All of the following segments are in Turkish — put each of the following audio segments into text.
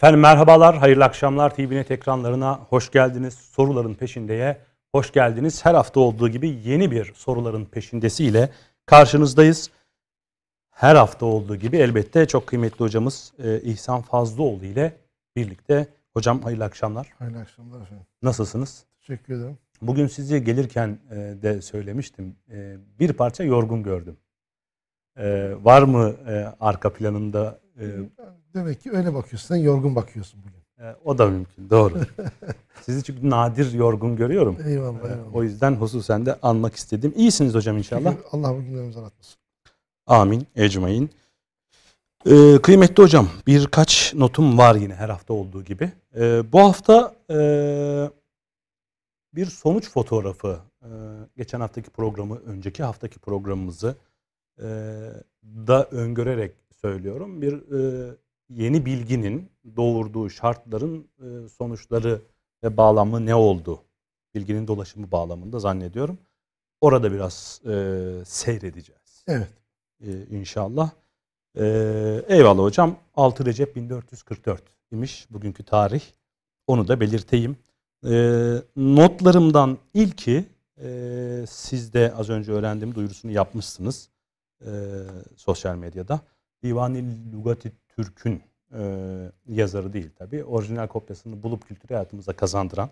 Efendim merhabalar, hayırlı akşamlar. TVNet ekranlarına hoş geldiniz. Soruların peşindeye hoş geldiniz. Her hafta olduğu gibi yeni bir soruların peşindesiyle karşınızdayız. Her hafta olduğu gibi elbette çok kıymetli hocamız e, İhsan Fazlıoğlu ile birlikte. Hocam hayırlı akşamlar. Hayırlı akşamlar efendim. Nasılsınız? Teşekkür ederim. Bugün sizi gelirken e, de söylemiştim. E, bir parça yorgun gördüm. Var mı arka planında? E, Demek ki öyle bakıyorsun. Sen yorgun bakıyorsun bugün. e, o da mümkün. Doğru. Sizi çünkü nadir yorgun görüyorum. Eyvallah. E, eyvallah. o yüzden hususen de anmak istedim. İyisiniz hocam inşallah. Şükür Allah bu günlerimizi aratmasın. Amin. Ecmain. Ee, kıymetli hocam birkaç notum var yine her hafta olduğu gibi. Ee, bu hafta e, bir sonuç fotoğrafı e, geçen haftaki programı önceki haftaki programımızı e, da öngörerek söylüyorum. Bir e, yeni bilginin doğurduğu şartların e, sonuçları ve bağlamı ne oldu? Bilginin dolaşımı bağlamında zannediyorum. Orada biraz e, seyredeceğiz Evet. e, inşallah. E, eyvallah hocam. 6 Recep 1444 imiş bugünkü tarih. Onu da belirteyim. E, notlarımdan ilki e, siz de az önce öğrendiğim duyurusunu yapmışsınız e, sosyal medyada. Divani Lugati Türk'ün e, yazarı değil tabi. Orijinal kopyasını bulup kültür hayatımıza kazandıran,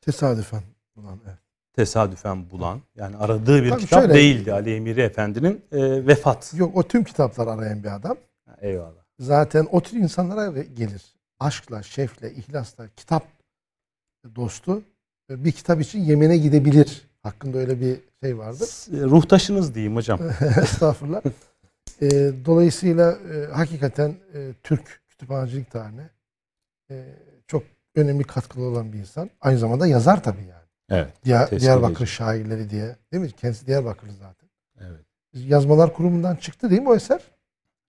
Tesadüfen. Ulan, evet. tesadüfen bulan, yani aradığı bir Tabii kitap şöyle- değildi Ali Emiri Efendi'nin e, vefat. Yok o tüm kitaplar arayan bir adam. Eyvallah. Zaten o tür insanlara gelir. Aşkla, şefle, ihlasla, kitap dostu bir kitap için Yemen'e gidebilir. Hakkında öyle bir şey vardır. S- Ruhtaşınız diyeyim hocam. Estağfurullah. E, dolayısıyla e, hakikaten e, Türk kütüphanecilik tarihine e, çok önemli katkılı olan bir insan. Aynı zamanda yazar tabii yani. Evet. Diğer, Diyarbakır edici. şairleri diye. Değil mi? Kendisi Diyarbakırlı zaten. Evet. Yazmalar Kurumu'ndan çıktı değil mi o eser?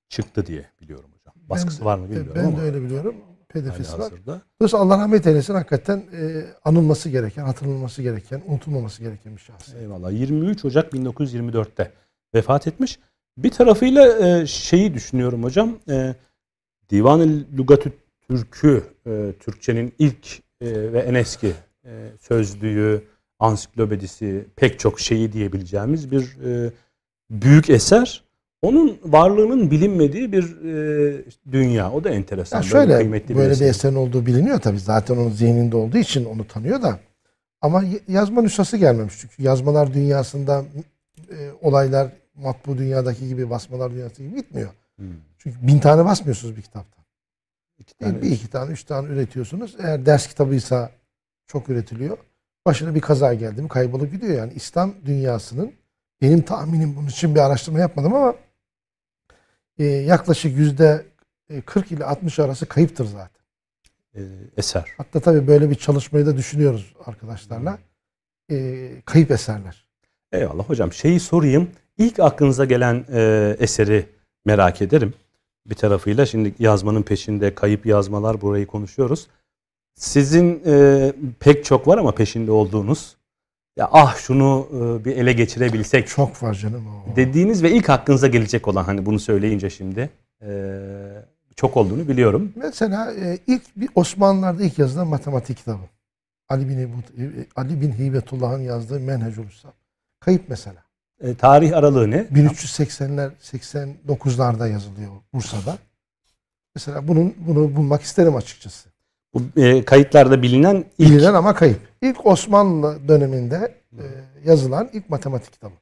Çıktı diye biliyorum hocam. Baskısı Ben var mı bilmiyorum Ben ama. de öyle biliyorum. PDF'si var. Dolayısıyla Allah rahmet eylesin hakikaten e, anılması gereken, hatırlanması gereken, unutulmaması gereken bir şahs. Eyvallah. 23 Ocak 1924'te vefat etmiş. Bir tarafıyla e, şeyi düşünüyorum hocam. E, Divan-ı Lugatü Türk'ü, e, Türkçenin ilk e, ve en eski e, sözlüğü, ansiklopedisi, pek çok şeyi diyebileceğimiz bir e, büyük eser. Onun varlığının bilinmediği bir e, dünya. O da enteresan. Ya Böyle şöyle kıymetli böyle bir eser. eserin olduğu biliniyor tabii. Zaten onun zihninde olduğu için onu tanıyor da. Ama yazma nüshası gelmemiş. Çünkü yazmalar dünyasında e, olaylar matbu dünyadaki gibi basmalar dünyası gibi gitmiyor. Hmm. Çünkü bin tane basmıyorsunuz bir kitaptan. İki tane- bir iki tane, üç tane üretiyorsunuz. Eğer ders kitabıysa çok üretiliyor. Başına bir kaza geldi mi kaybolup gidiyor. Yani İslam dünyasının benim tahminim bunun için bir araştırma yapmadım ama e, yaklaşık yüzde e, 40 ile 60 arası kayıptır zaten. e, eser. Hatta tabii böyle bir çalışmayı da düşünüyoruz arkadaşlarla. E, kayıp eserler. Eyvallah hocam. Şeyi sorayım. İlk aklınıza gelen e, eseri merak ederim. Bir tarafıyla şimdi yazmanın peşinde kayıp yazmalar burayı konuşuyoruz. Sizin e, pek çok var ama peşinde olduğunuz. Ya ah şunu e, bir ele geçirebilsek Çok var canım o. dediğiniz ve ilk aklınıza gelecek olan hani bunu söyleyince şimdi e, çok olduğunu biliyorum. Mesela e, ilk bir Osmanlılar'da ilk yazılan matematik kitabı. Ali bin, e, Ali bin Hibetullah'ın yazdığı Menhecül Üstab. Kayıp mesela. E, tarih aralığı ne? 1380'ler 89'larda yazılıyor Bursa'da. Mesela bunun bunu bulmak isterim açıkçası. Bu e, kayıtlarda bilinen ilk Bilinen ama kayıp. İlk Osmanlı döneminde e, yazılan ilk matematik kitabı.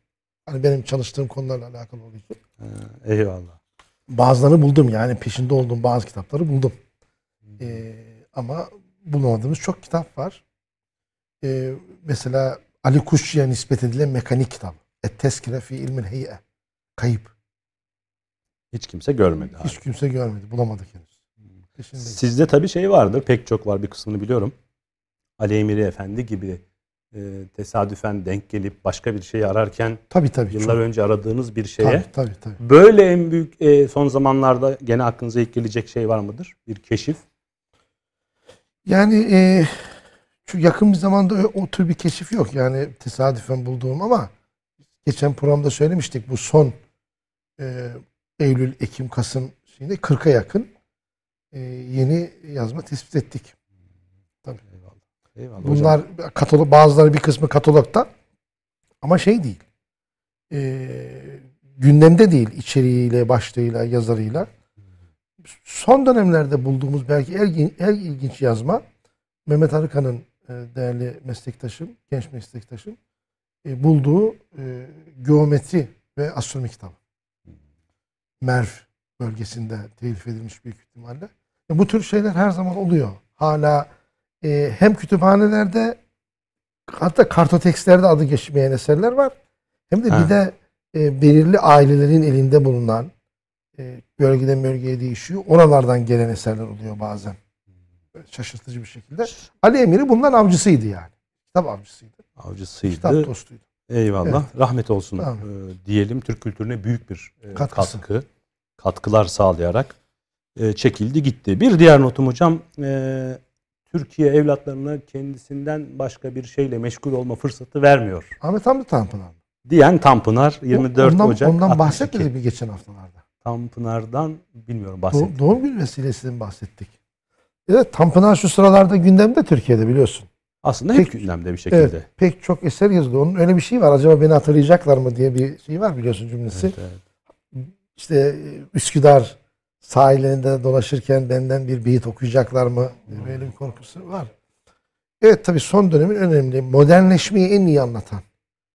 Hani benim çalıştığım konularla alakalı olduğu için. Ha, eyvallah. Bazılarını buldum yani peşinde olduğum bazı kitapları buldum. E, ama bulamadığımız çok kitap var. E, mesela Ali Kuşçu'ya nispet edilen mekanik kitabı. Et Teskire fi ilmil heyye. Kayıp. Hiç kimse görmedi. Hiç kimse görmedi. Bulamadık henüz. Peşindeyiz. Sizde tabii şey vardır. Pek çok var bir kısmını biliyorum. Ali Emiri Efendi gibi e, tesadüfen denk gelip başka bir şeyi ararken Tabii tabii. yıllar çok. önce aradığınız bir şeye Tabii tabii. tabii. böyle en büyük e, son zamanlarda gene aklınıza ilk gelecek şey var mıdır? Bir keşif. Yani e, şu yakın bir zamanda o tür bir keşif yok. Yani tesadüfen bulduğum ama geçen programda söylemiştik bu son e, Eylül, Ekim, Kasım şimdi 40'a yakın e, yeni yazma tespit ettik. Eyvallah. Eyvallah hocam. Bunlar katalog, bazıları bir kısmı katalogda ama şey değil. E, gündemde değil içeriğiyle, başlığıyla, yazarıyla. Son dönemlerde bulduğumuz belki en, en ilginç yazma Mehmet Arıkan'ın e, değerli meslektaşım, genç meslektaşım e, bulduğu e, geometri ve astronomi kitabı. Merv bölgesinde telif edilmiş büyük ihtimalle. E, bu tür şeyler her zaman oluyor. Hala e, hem kütüphanelerde hatta kartotekslerde adı geçmeyen eserler var. Hem de Ha. bir de e, belirli ailelerin elinde bulunan e, bölgeden bölgeye değişiyor. Oralardan gelen eserler oluyor bazen. Şaşırtıcı bir şekilde. Ali Emir'i bundan avcısıydı yani. Kitap avcısıydı. Avcısıydı. Kitap dostuydu. Eyvallah. Rahmet olsun Tamam. e, diyelim. Türk kültürüne büyük bir e, Katkısı. katkı, katkılar sağlayarak e, çekildi gitti. Bir diğer notum hocam, e, Türkiye evlatlarına kendisinden başka bir şeyle meşgul olma fırsatı vermiyor. Ahmet Hamdi Tanpınar. Diyen Tanpınar 24 ondan, Ocak Ondan 62. bahsetmedi mi geçen haftalarda? Tanpınar'dan bilmiyorum bahsettim. doğum günü vesilesinden bahsettik. Evet Tanpınar şu sıralarda gündemde Türkiye'de biliyorsun. Aslında hep Peki. gündemde bir şekilde. Evet, pek çok eser yazılıyor. Onun öyle bir şey var. Acaba beni hatırlayacaklar mı diye bir şey var biliyorsun cümlesi. Evet, evet. İşte e, Üsküdar sahillerinde dolaşırken benden bir beyit okuyacaklar mı? diye Böyle bir korkusu var. Evet tabii son dönemin önemli. Modernleşmeyi en iyi anlatan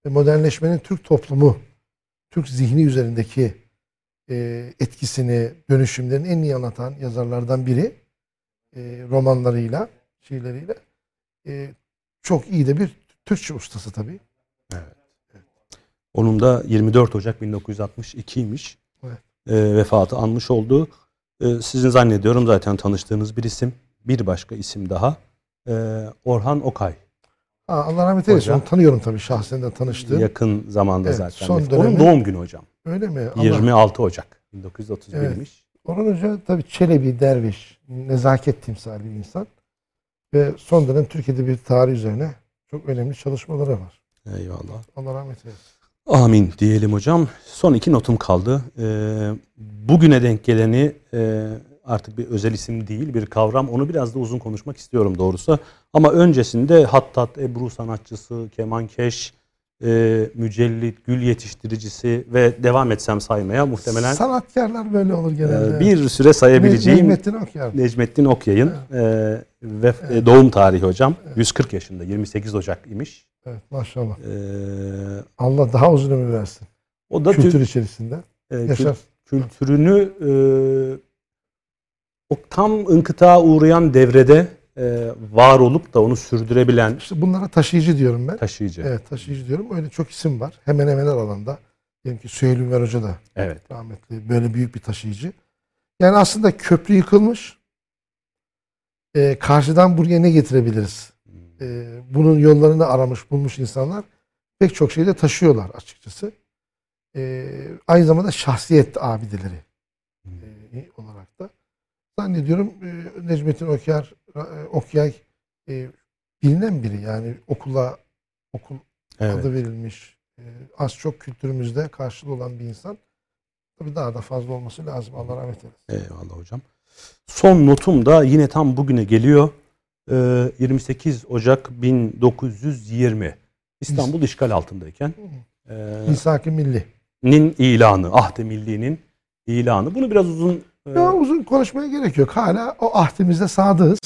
ve modernleşmenin Türk toplumu, Türk zihni üzerindeki e, etkisini, dönüşümlerini en iyi anlatan yazarlardan biri. E, romanlarıyla, şiirleriyle. Çok iyi de bir Türkçe ustası tabii. Onun da 24 Ocak 1962'ymiş. Evet. E, vefatı anmış oldu. E, sizin zannediyorum zaten tanıştığınız bir isim. Bir başka isim daha. E, Orhan Okay. Ha, Allah rahmet eylesin. Onu tanıyorum tabii. Şahsen de tanıştım. Yakın zamanda Evet, zaten. son vefat- Onun dönemi- doğum günü hocam. Öyle mi? Allah 26 Ocak 1931'miş. Orhan Hoca tabii Çelebi, derviş, nezaket timsali bir insan. Ve son dönem Türkiye'de bir tarih üzerine çok önemli çalışmaları var. Eyvallah. Allah rahmet eylesin. Amin diyelim hocam. Son iki notum kaldı. Ee, bugüne denk geleni e, artık bir özel isim değil bir kavram. Onu biraz da uzun konuşmak istiyorum doğrusu. Ama öncesinde hattat, ebru sanatçısı, kemankeş, e, mücellit, gül yetiştiricisi ve devam etsem saymaya muhtemelen Sanatkarlar böyle olur e, genelde. bir süre sayabileceğim Necmettin Okyar. Necmettin Okyay'ın e, ve e, doğum tarihi hocam. 140 yaşında 28 Ocak imiş. Evet maşallah. E, Allah daha uzun ömür versin. o da Kültür içerisinde. e, Yaşar. kültürünü e, o tam inkıtağa uğrayan devrede e, var olup da onu sürdürebilen İşte bunlara taşıyıcı diyorum ben. taşıyıcı. Evet taşıyıcı diyorum. Öyle çok isim var. Hemen hemen her alanda. Diyelim ki Süheyl Ünver Hoca da Evet. rahmetli böyle büyük bir taşıyıcı. Yani aslında köprü yıkılmış. Ee, karşıdan buraya ne getirebiliriz? Ee, bunun yollarını aramış, bulmuş insanlar pek çok şeyi de taşıyorlar açıkçası. Ee, aynı zamanda şahsiyet abideleri e, olarak da. Zannediyorum e, Necmettin Okyar, e, Okyay e, bilinen biri. Yani okula okul Evet. adı verilmiş. e, az çok kültürümüzde karşılığı olan bir insan. Tabii daha da fazla olması lazım. Allah rahmet eylesin. Eyvallah hocam. Son notum da yine tam bugüne geliyor. Ee, 28 Ocak 1920. İstanbul işgal altındayken e, Misak-ı Milli. nin ilanı, Ahde Milli'nin ilanı. Bunu biraz uzun e, Ya uzun konuşmaya gerek yok. Hala o ahdimize sadığız.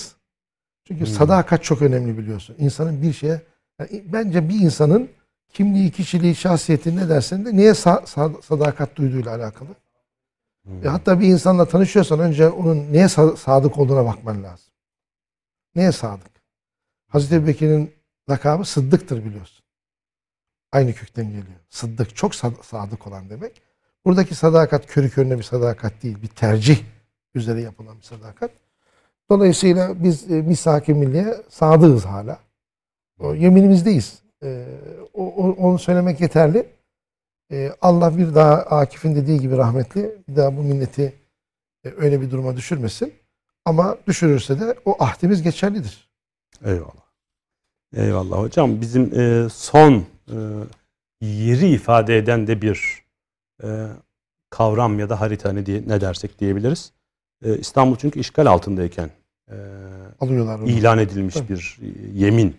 Çünkü Hmm. sadakat çok önemli biliyorsun. İnsanın bir şeye yani bence bir insanın kimliği, kişiliği, şahsiyeti ne dersen de niye sa- sa- sadakat duyduğuyla alakalı. hmm, E hatta bir insanla tanışıyorsan önce onun neye sa- sadık olduğuna bakman lazım. Neye sadık? Hazreti Ebubekir'in lakabı Sıddık'tır biliyorsun. Aynı kökten geliyor. Sıddık çok sad- sadık olan demek. Buradaki sadakat körü körüne bir sadakat değil. Bir tercih üzere yapılan bir sadakat. Dolayısıyla biz e, misak-ı milliye sadığız hala. O yeminimizdeyiz. E, o, onu söylemek yeterli. E, Allah bir daha Akif'in dediği gibi rahmetli bir daha bu milleti e, öyle bir duruma düşürmesin. Ama düşürürse de o ahdimiz geçerlidir. Eyvallah. Eyvallah hocam. Bizim e, son e, yeri ifade eden de bir e, kavram ya da harita ne, diye, ne dersek diyebiliriz. E, İstanbul çünkü işgal altındayken e, Alıyorlar onu. ilan edilmiş Tabii. bir yemin.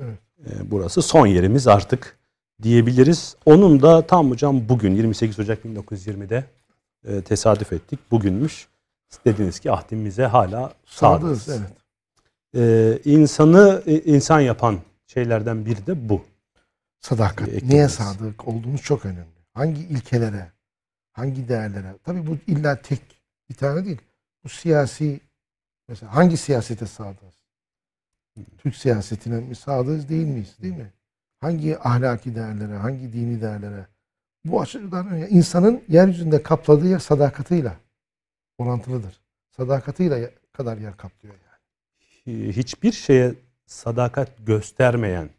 Evet. E, burası son yerimiz artık diyebiliriz. Onun da tam hocam bugün 28 Ocak 1920'de e, tesadüf ettik. Bugünmüş. Dediniz ki ahdimize hala sadığız. Sadığız evet. E, insanı insan yapan şeylerden biri de bu. Sadakat. Bir Neye sadık olduğumuz çok önemli. Hangi ilkelere, hangi değerlere. Tabii bu illa tek bir tane değil. Bu siyasi mesela hangi siyasete sadığız? Türk siyasetine mi sadığız değil miyiz? Değil mi? Hangi ahlaki değerlere, hangi dini değerlere? Bu açıdan insanın yeryüzünde kapladığı yer sadakatıyla orantılıdır. Sadakatıyla kadar yer kaplıyor yani. Hiçbir şeye sadakat göstermeyen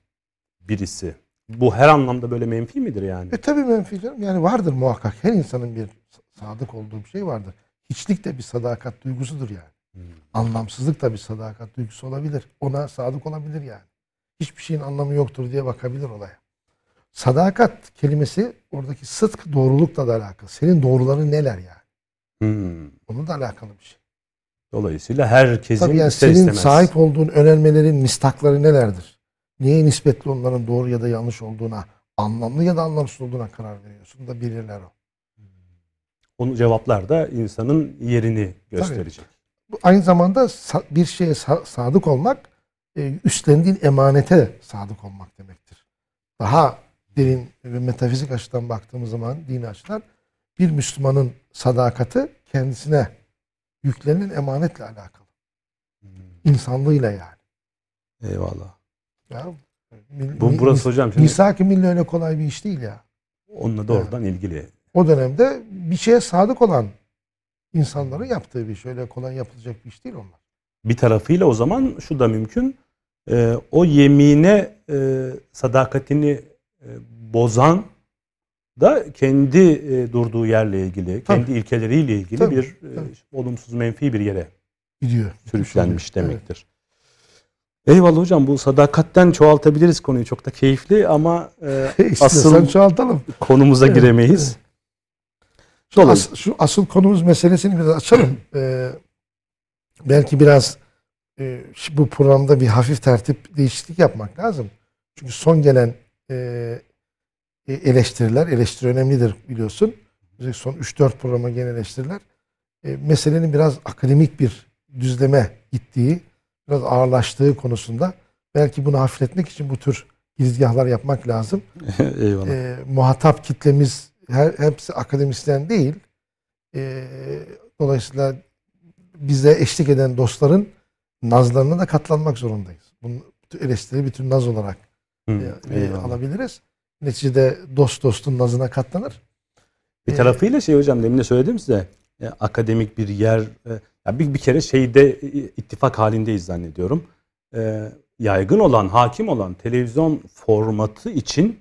birisi. Bu her anlamda böyle menfi midir yani? E tabii menfi canım. Yani vardır muhakkak. Her insanın bir sadık olduğu bir şey vardır. Hiçlik de bir sadakat duygusudur yani. Hmm. Anlamsızlık da bir sadakat duygusu olabilir. Ona sadık olabilir yani. Hiçbir şeyin anlamı yoktur diye bakabilir olaya. Sadakat kelimesi oradaki sıdk doğrulukla da alakalı. Senin doğruların neler yani? Hmm. Onunla da alakalı bir şey. Dolayısıyla herkesin Tabii yani senin istemez. sahip olduğun önermelerin mistakları nelerdir? Neye nispetli onların doğru ya da yanlış olduğuna, anlamlı ya da anlamsız olduğuna karar veriyorsun da bilirler o. Onu cevaplar da insanın yerini gösterecek. Bu aynı zamanda bir şeye sa- sadık olmak e, üstlendiğin emanete sadık olmak demektir. Daha derin ve metafizik açıdan baktığımız zaman dini açıdan bir Müslümanın sadakati kendisine yüklenen emanetle alakalı. İnsanlığıyla yani. Eyvallah. Ya, Bu burası hocam şimdi Misak-ı milli öyle kolay bir iş değil ya. onunla doğrudan ilgili. O dönemde bir şeye sadık olan insanların yaptığı bir iş. Öyle kolay yapılacak bir iş değil onlar. Bir tarafıyla o zaman şu da mümkün. Ee, o yemine e, sadakatini e, bozan da kendi e, durduğu yerle ilgili, Tabii. kendi ilkeleriyle ilgili Tabii, bir e, tabii. olumsuz menfi bir yere Gidiyor. sürüklenmiş Evet. Eyvallah hocam bu sadakatten çoğaltabiliriz konuyu çok da keyifli ama e, asıl çoğaltalım. konumuza Evet, giremeyiz. Şu, as- şu asıl konumuz meselesini biraz açalım. Ee, belki biraz e, bu programda bir hafif tertip değişiklik yapmak lazım. Çünkü son gelen e, e, eleştiriler, eleştiri önemlidir biliyorsun. Son 3-4 programa gelen eleştiriler e, meselenin biraz akademik bir düzleme gittiği, biraz ağırlaştığı konusunda belki bunu hafifletmek için bu tür girizgahlar yapmak lazım Eyvallah. e, muhatap kitlemiz her, hepsi akademisyen değil. E, dolayısıyla bize eşlik eden dostların nazlarına da katlanmak zorundayız. Bunu eleştiri bir tür naz olarak Hı, e, e, eyvallah. alabiliriz. Neticede dost dostun nazına katlanır. Bir Ee, tarafıyla şey hocam demin de söyledim size e, akademik bir yer e, ya bir, bir kere şeyde ittifak halindeyiz zannediyorum. E, yaygın olan, hakim olan televizyon formatı için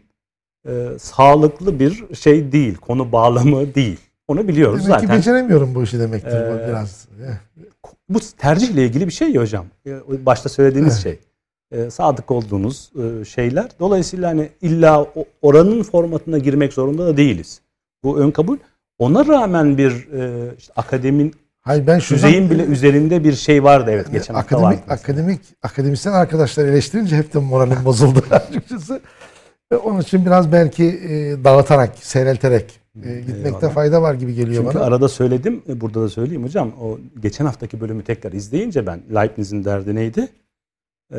e, sağlıklı bir şey değil. Konu bağlamı değil. Onu biliyoruz Demek ki zaten. beceremiyorum bu işi demektir bu Ee, biraz. Eh, Bu tercihle ilgili bir şey ya hocam. E, Başta söylediğiniz şey. E, sadık olduğunuz e, şeyler. Dolayısıyla hani illa oranın formatına girmek zorunda da değiliz. Bu ön kabul. Ona rağmen bir işte akademin Hayır ben şuradan, düzeyin bile üzerinde bir şey vardı evet geçen hafta vardı. akademik, akademik, akademisyen arkadaşlar eleştirince hep de moralim bozuldu açıkçası. Ve Onun için biraz belki e, dağıtarak, seyrelterek e, gitmekte Eyvallah. fayda var gibi geliyor Çünkü bana. arada söyledim, e, burada da söyleyeyim hocam. O geçen haftaki bölümü tekrar izleyince ben Leibniz'in derdi neydi? E,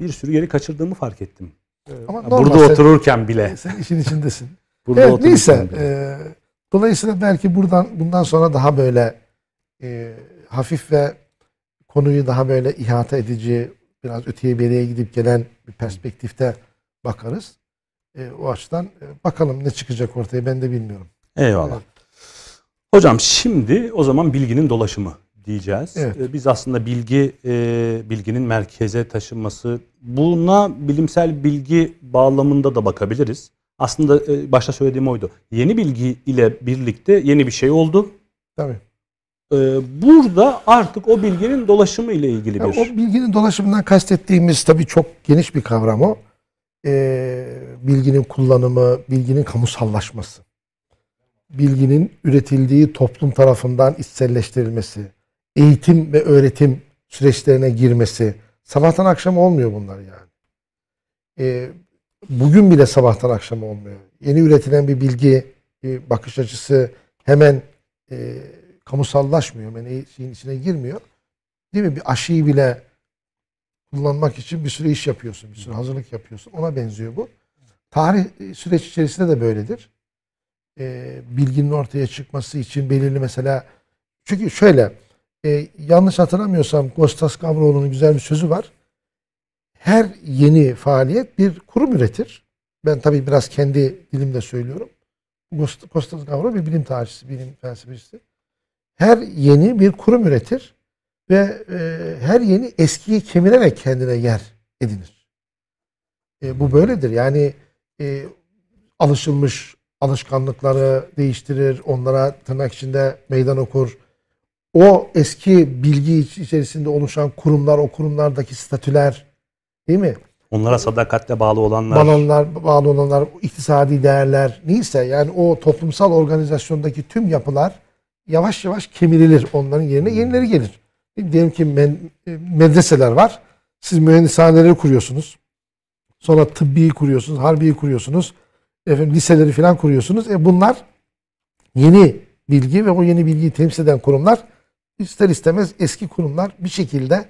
bir sürü yeri kaçırdığımı fark ettim. E, Ama ya burada sen- otururken bile. Sen işin içindesin. Burada evet neyse. bile. e, dolayısıyla belki buradan bundan sonra daha böyle e, hafif ve konuyu daha böyle ihata edici, biraz öteye beriye gidip gelen bir perspektifte bakarız. E, o açıdan e, bakalım ne çıkacak ortaya ben de bilmiyorum. Eyvallah. Evet. Hocam şimdi o zaman bilginin dolaşımı diyeceğiz. Evet. Ee, Biz aslında bilgi e, bilginin merkeze taşınması buna bilimsel bilgi bağlamında da bakabiliriz. Aslında e, başta söylediğim oydu. Yeni bilgi ile birlikte yeni bir şey oldu. Tabii. Ee, Burada artık o bilginin dolaşımı ile ilgili bir o bilginin dolaşımından kastettiğimiz tabii çok geniş bir kavram o. Ee, bilginin kullanımı, bilginin kamusallaşması. Bilginin üretildiği toplum tarafından içselleştirilmesi. eğitim ve öğretim süreçlerine girmesi. Sabahtan akşam olmuyor bunlar yani. E, bugün bile sabahtan akşam olmuyor. Yeni üretilen bir bilgi, bir bakış açısı hemen e, kamusallaşmıyor. Hemen şeyin içine girmiyor. Değil mi? Bir aşıyı bile kullanmak için bir sürü iş yapıyorsun. Bir sürü hazırlık yapıyorsun. Ona benziyor bu. Tarih e, süreç içerisinde de böyledir. E, bilginin ortaya çıkması için belirli mesela çünkü şöyle e, yanlış hatırlamıyorsam Kostas Gavroğlu'nun güzel bir sözü var. Her yeni faaliyet bir kurum üretir. Ben tabii biraz kendi dilimde söylüyorum. Kostas Gavroğlu bir bilim tarihçisi, bilim felsefecisi. Her yeni bir kurum üretir ve e, her yeni eskiyi kemirerek kendine yer edinir. E, bu böyledir. Yani e, alışılmış alışkanlıkları değiştirir, onlara tırnak içinde meydan okur. O eski bilgi iç- içerisinde oluşan kurumlar, o kurumlardaki statüler, değil mi? Onlara sadakatle bağlı olanlar. Bağlananlar, bağlı olanlar, iktisadi değerler, neyse yani o toplumsal organizasyondaki tüm yapılar yavaş yavaş kemirilir. Onların yerine yenileri gelir. Diyelim ki men- e, medreseler var. Siz mühendishaneleri kuruyorsunuz. Sonra tıbbi kuruyorsunuz, harbiyi kuruyorsunuz. Efendim liseleri falan kuruyorsunuz. E bunlar yeni bilgi ve o yeni bilgiyi temsil eden kurumlar ister istemez eski kurumlar bir şekilde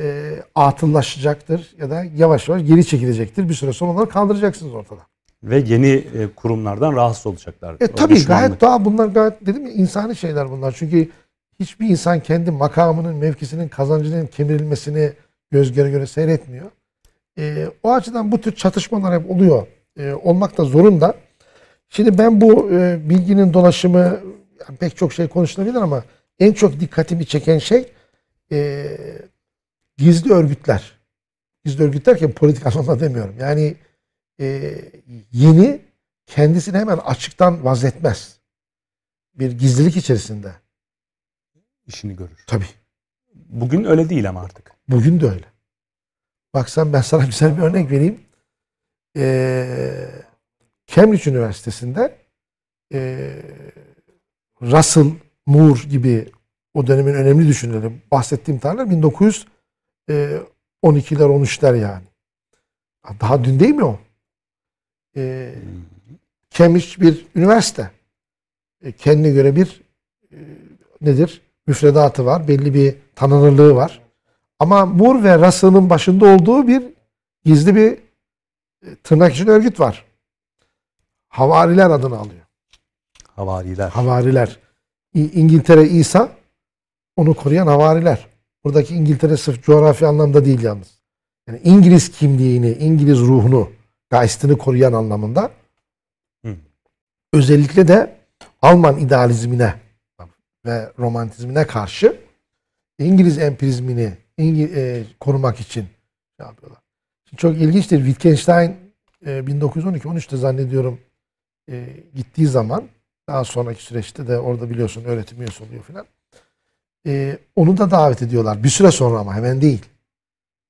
e, atıllaşacaktır ya da yavaş yavaş geri çekilecektir. Bir süre sonra onları kaldıracaksınız ortadan. Ve yeni e, kurumlardan rahatsız olacaklar. E tabii düşmanlık. gayet doğal bunlar gayet dedim ya insani şeyler bunlar. Çünkü hiçbir insan kendi makamının, mevkisinin, kazancının kemirilmesini göz göre göre seyretmiyor. E, o açıdan bu tür çatışmalar hep oluyor. E, olmak da zorunda. Şimdi ben bu e, bilginin dolaşımı yani pek çok şey konuşulabilir ama en çok dikkatimi çeken şey e, gizli örgütler. Gizli örgüt derken politik anlamda demiyorum. Yani e, yeni kendisini hemen açıktan vazletmez. Bir gizlilik içerisinde. işini görür. Tabii. Bugün öyle değil ama artık. Bugün de öyle. Baksan ben sana güzel bir örnek vereyim. Ee, Cambridge Üniversitesi'nde ee, Russell Moore gibi o dönemin önemli düşünürleri bahsettiğim tarihler 1912'ler 13'ler yani. Daha dün değil mi o? Ee, Cambridge bir üniversite. E, kendine göre bir e, nedir? Müfredatı var. Belli bir tanınırlığı var. Ama Moore ve Russell'ın başında olduğu bir gizli bir e, tırnak için örgüt var. Havariler adını alıyor. Havariler. Havariler. İngiltere İsa onu koruyan havariler. Buradaki İngiltere sırf coğrafi anlamda değil yalnız. Yani İngiliz kimliğini, İngiliz ruhunu, geistini koruyan anlamında. Hı. Özellikle de Alman idealizmine ve romantizmine karşı İngiliz empirizmini İngi- e, korumak için şey yapıyorlar. Şimdi çok ilginçtir. Wittgenstein e, 1912-13'te zannediyorum e, gittiği zaman daha sonraki süreçte de orada biliyorsun öğretim üyesi oluyor filan. E, onu da davet ediyorlar. Bir süre sonra ama hemen değil.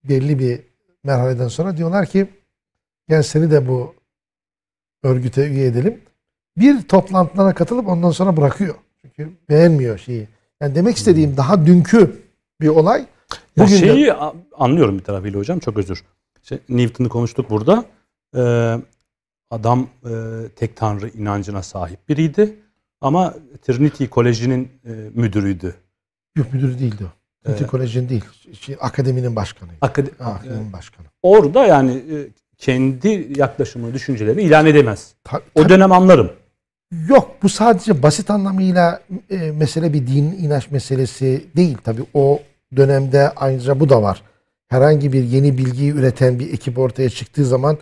Belli bir merhaleden sonra diyorlar ki gel seni de bu örgüte üye edelim. Bir toplantılara katılıp ondan sonra bırakıyor. Çünkü beğenmiyor şeyi. Yani demek istediğim daha dünkü bir olay. Ya Bugün şeyi anlıyorum bir tarafıyla hocam. Çok özür. İşte Newton'u konuştuk burada. Ee, adam e, tek tanrı inancına sahip biriydi. Ama Trinity Koleji'nin e, müdürüydü. Yok müdürü değildi o. Trinity Ee, College'in değil. Şey, akademinin başkanıydı. Akad- Akademinin başkanı. orada yani e, kendi yaklaşımı, düşünceleri ilan edemez. Ta- O tabii- dönem anlarım. Yok bu sadece basit anlamıyla e, mesele bir din inanç meselesi değil. Tabii o dönemde ayrıca bu da var. Herhangi bir yeni bilgiyi üreten bir ekip ortaya çıktığı zaman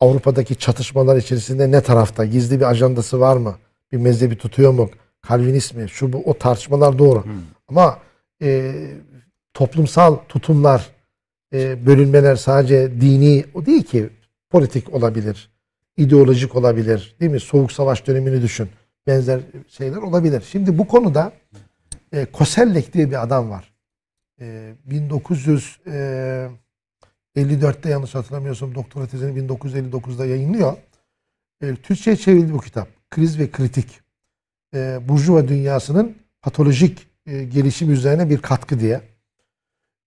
Avrupa'daki çatışmalar içerisinde ne tarafta? Gizli bir ajandası var mı? Bir mezhebi tutuyor mu? Kalvinist mi? Şu bu o tartışmalar doğru. Hmm. Ama e, toplumsal tutumlar, e, bölünmeler sadece dini o değil ki politik olabilir, ideolojik olabilir, değil mi? Soğuk savaş dönemini düşün. Benzer şeyler olabilir. Şimdi bu konuda e, Kosellek diye bir adam var. E, 1954'te yanlış hatırlamıyorsam doktora tezini 1959'da yayınlıyor. E, Türkçe'ye çevrildi bu kitap. Kriz ve kritik. E, Burjuva dünyasının patolojik e, gelişim üzerine bir katkı diye.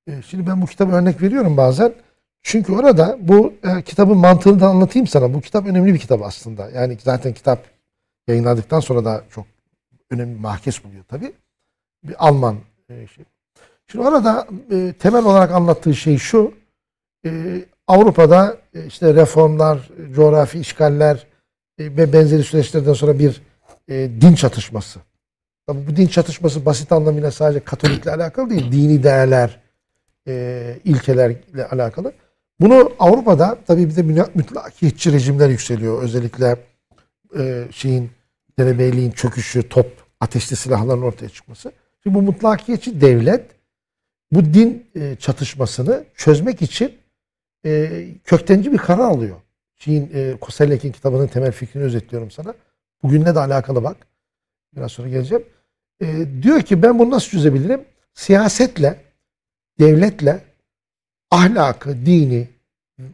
E, şimdi ben bu kitaba örnek veriyorum bazen. Çünkü orada bu e, kitabın mantığını da anlatayım sana. Bu kitap önemli bir kitap aslında. Yani zaten kitap yayınladıktan sonra da çok önemli mahkes buluyor tabii. Bir Alman e, şey. Şimdi orada e, temel olarak anlattığı şey şu. E, Avrupa'da e, işte reformlar, coğrafi işgaller e, ve benzeri süreçlerden sonra bir e, din çatışması. Tabii bu din çatışması basit anlamıyla sadece Katolikle alakalı değil. Dini değerler, e, ilkelerle alakalı. Bunu Avrupa'da tabii bir de mütlakiyetçi rejimler yükseliyor. Özellikle e, şeyin derebeyliğin çöküşü, top, ateşli silahların ortaya çıkması. Şimdi bu mutlakiyetçi devlet bu din e, çatışmasını çözmek için e, köktenci bir karar alıyor. Şeyin, e, Koselleck'in kitabının temel fikrini özetliyorum sana. Bugünle de alakalı bak. Biraz sonra geleceğim. E, diyor ki ben bunu nasıl çözebilirim? Siyasetle, devletle, ahlakı, dini,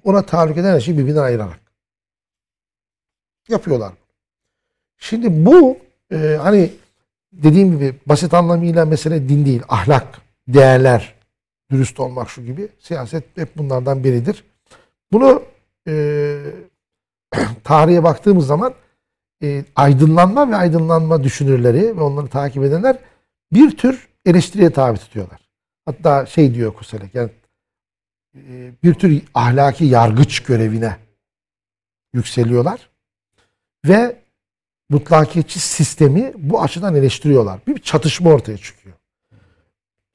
ona tahallük eden her şeyi birbirinden ayırarak. Yapıyorlar. Şimdi bu e, hani dediğim gibi basit anlamıyla mesele din değil, ahlak, değerler, dürüst olmak şu gibi. Siyaset hep bunlardan biridir. Bunu e, tarihe baktığımız zaman e, aydınlanma ve aydınlanma düşünürleri ve onları takip edenler bir tür eleştiriye tabi tutuyorlar. Hatta şey diyor Koselek yani e, bir tür ahlaki yargıç görevine yükseliyorlar ve mutlakiyetçi sistemi bu açıdan eleştiriyorlar. Bir çatışma ortaya çıkıyor.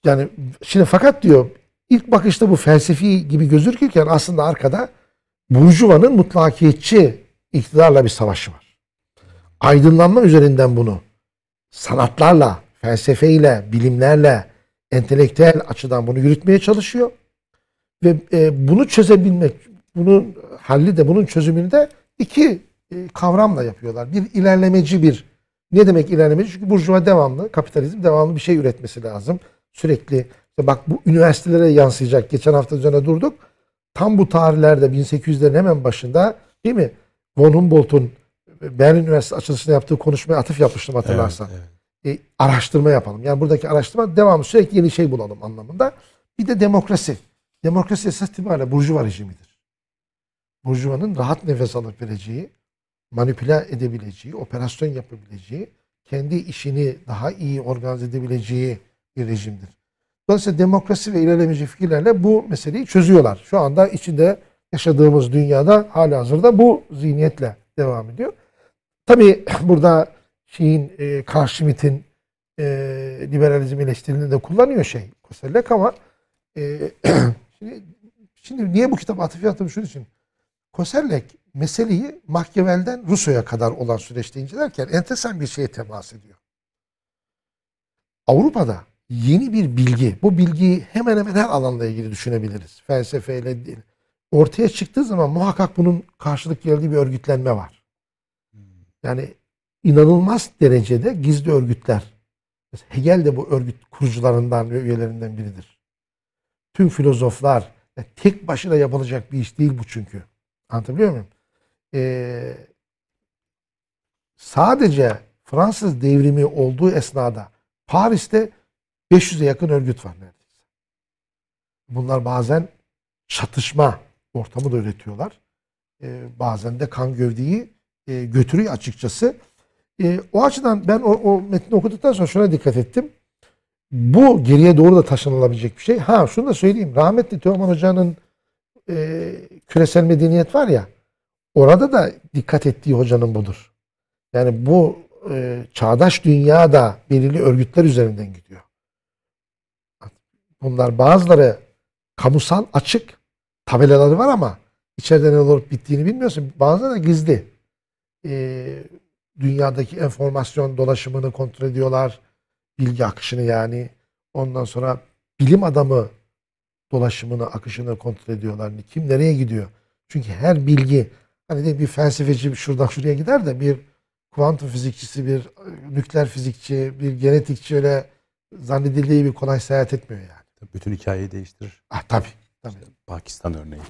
Yani şimdi fakat diyor ilk bakışta bu felsefi gibi gözükürken aslında arkada Burjuva'nın mutlakiyetçi iktidarla bir savaşı var. Aydınlanma üzerinden bunu sanatlarla, felsefeyle, bilimlerle, entelektüel açıdan bunu yürütmeye çalışıyor. Ve e, bunu çözebilmek, bunun halli de bunun çözümünü de iki e, kavramla yapıyorlar. Bir ilerlemeci bir ne demek ilerlemeci? Çünkü burjuva devamlı, kapitalizm devamlı bir şey üretmesi lazım. Sürekli işte bak bu üniversitelere yansıyacak. Geçen hafta üzerine durduk. Tam bu tarihlerde 1800'lerin hemen başında değil mi? Von Humboldt'un Berlin Üniversitesi açılışında yaptığı konuşmaya atıf yapmıştım hatırlarsan. Evet, evet. E, araştırma yapalım. Yani buradaki araştırma devamlı sürekli yeni şey bulalım anlamında. Bir de demokrasi. Demokrasi esas itibariyle burjuva rejimidir. Burjuvanın rahat nefes alıp vereceği, manipüle edebileceği, operasyon yapabileceği, kendi işini daha iyi organize edebileceği bir rejimdir. Dolayısıyla demokrasi ve ilerlemeci fikirlerle bu meseleyi çözüyorlar. Şu anda içinde yaşadığımız dünyada hala hazırda bu zihniyetle devam ediyor. Tabii burada şeyin e, Carl Schmitt'in e, liberalizm eleştirilerini de kullanıyor şey Koselleck ama e, şimdi, şimdi niye bu kitap atıf yaptım şunun için. Koselleck meseleyi Machiavelli'den Rousseau'ya kadar olan süreçte incelerken enteresan bir şeye temas ediyor. Avrupa'da yeni bir bilgi, bu bilgiyi hemen hemen her alanla ilgili düşünebiliriz. Felsefeyle, din. Ortaya çıktığı zaman muhakkak bunun karşılık geldiği bir örgütlenme var. Yani inanılmaz derecede gizli örgütler. Mesela Hegel de bu örgüt kurucularından ve üyelerinden biridir. Tüm filozoflar ya tek başına yapılacak bir iş değil bu çünkü. Anlatabiliyor muyum? Ee, sadece Fransız devrimi olduğu esnada Paris'te 500'e yakın örgüt var neredeyse. Bunlar bazen çatışma ortamı da üretiyorlar. Ee, bazen de kan gövdeyi e, götürüyor açıkçası. E, o açıdan ben o, o metni okuduktan sonra şuna dikkat ettim. Bu geriye doğru da taşınılabilecek bir şey. Ha şunu da söyleyeyim. Rahmetli Teoman Hoca'nın e, küresel medeniyet var ya orada da dikkat ettiği hocanın budur. Yani bu e, çağdaş dünya da belirli örgütler üzerinden gidiyor. Bunlar bazıları kamusal açık tabelaları var ama içeride ne olup bittiğini bilmiyorsun. Bazıları da gizli. E, dünyadaki enformasyon dolaşımını kontrol ediyorlar. Bilgi akışını yani. Ondan sonra bilim adamı dolaşımını, akışını kontrol ediyorlar. Kim nereye gidiyor? Çünkü her bilgi hani de bir felsefeci şuradan şuraya gider de bir kuantum fizikçisi, bir nükleer fizikçi, bir genetikçi öyle zannedildiği gibi kolay seyahat etmiyor yani. Bütün hikayeyi değiştirir. Ah tabii. tabii. Pakistan örneği.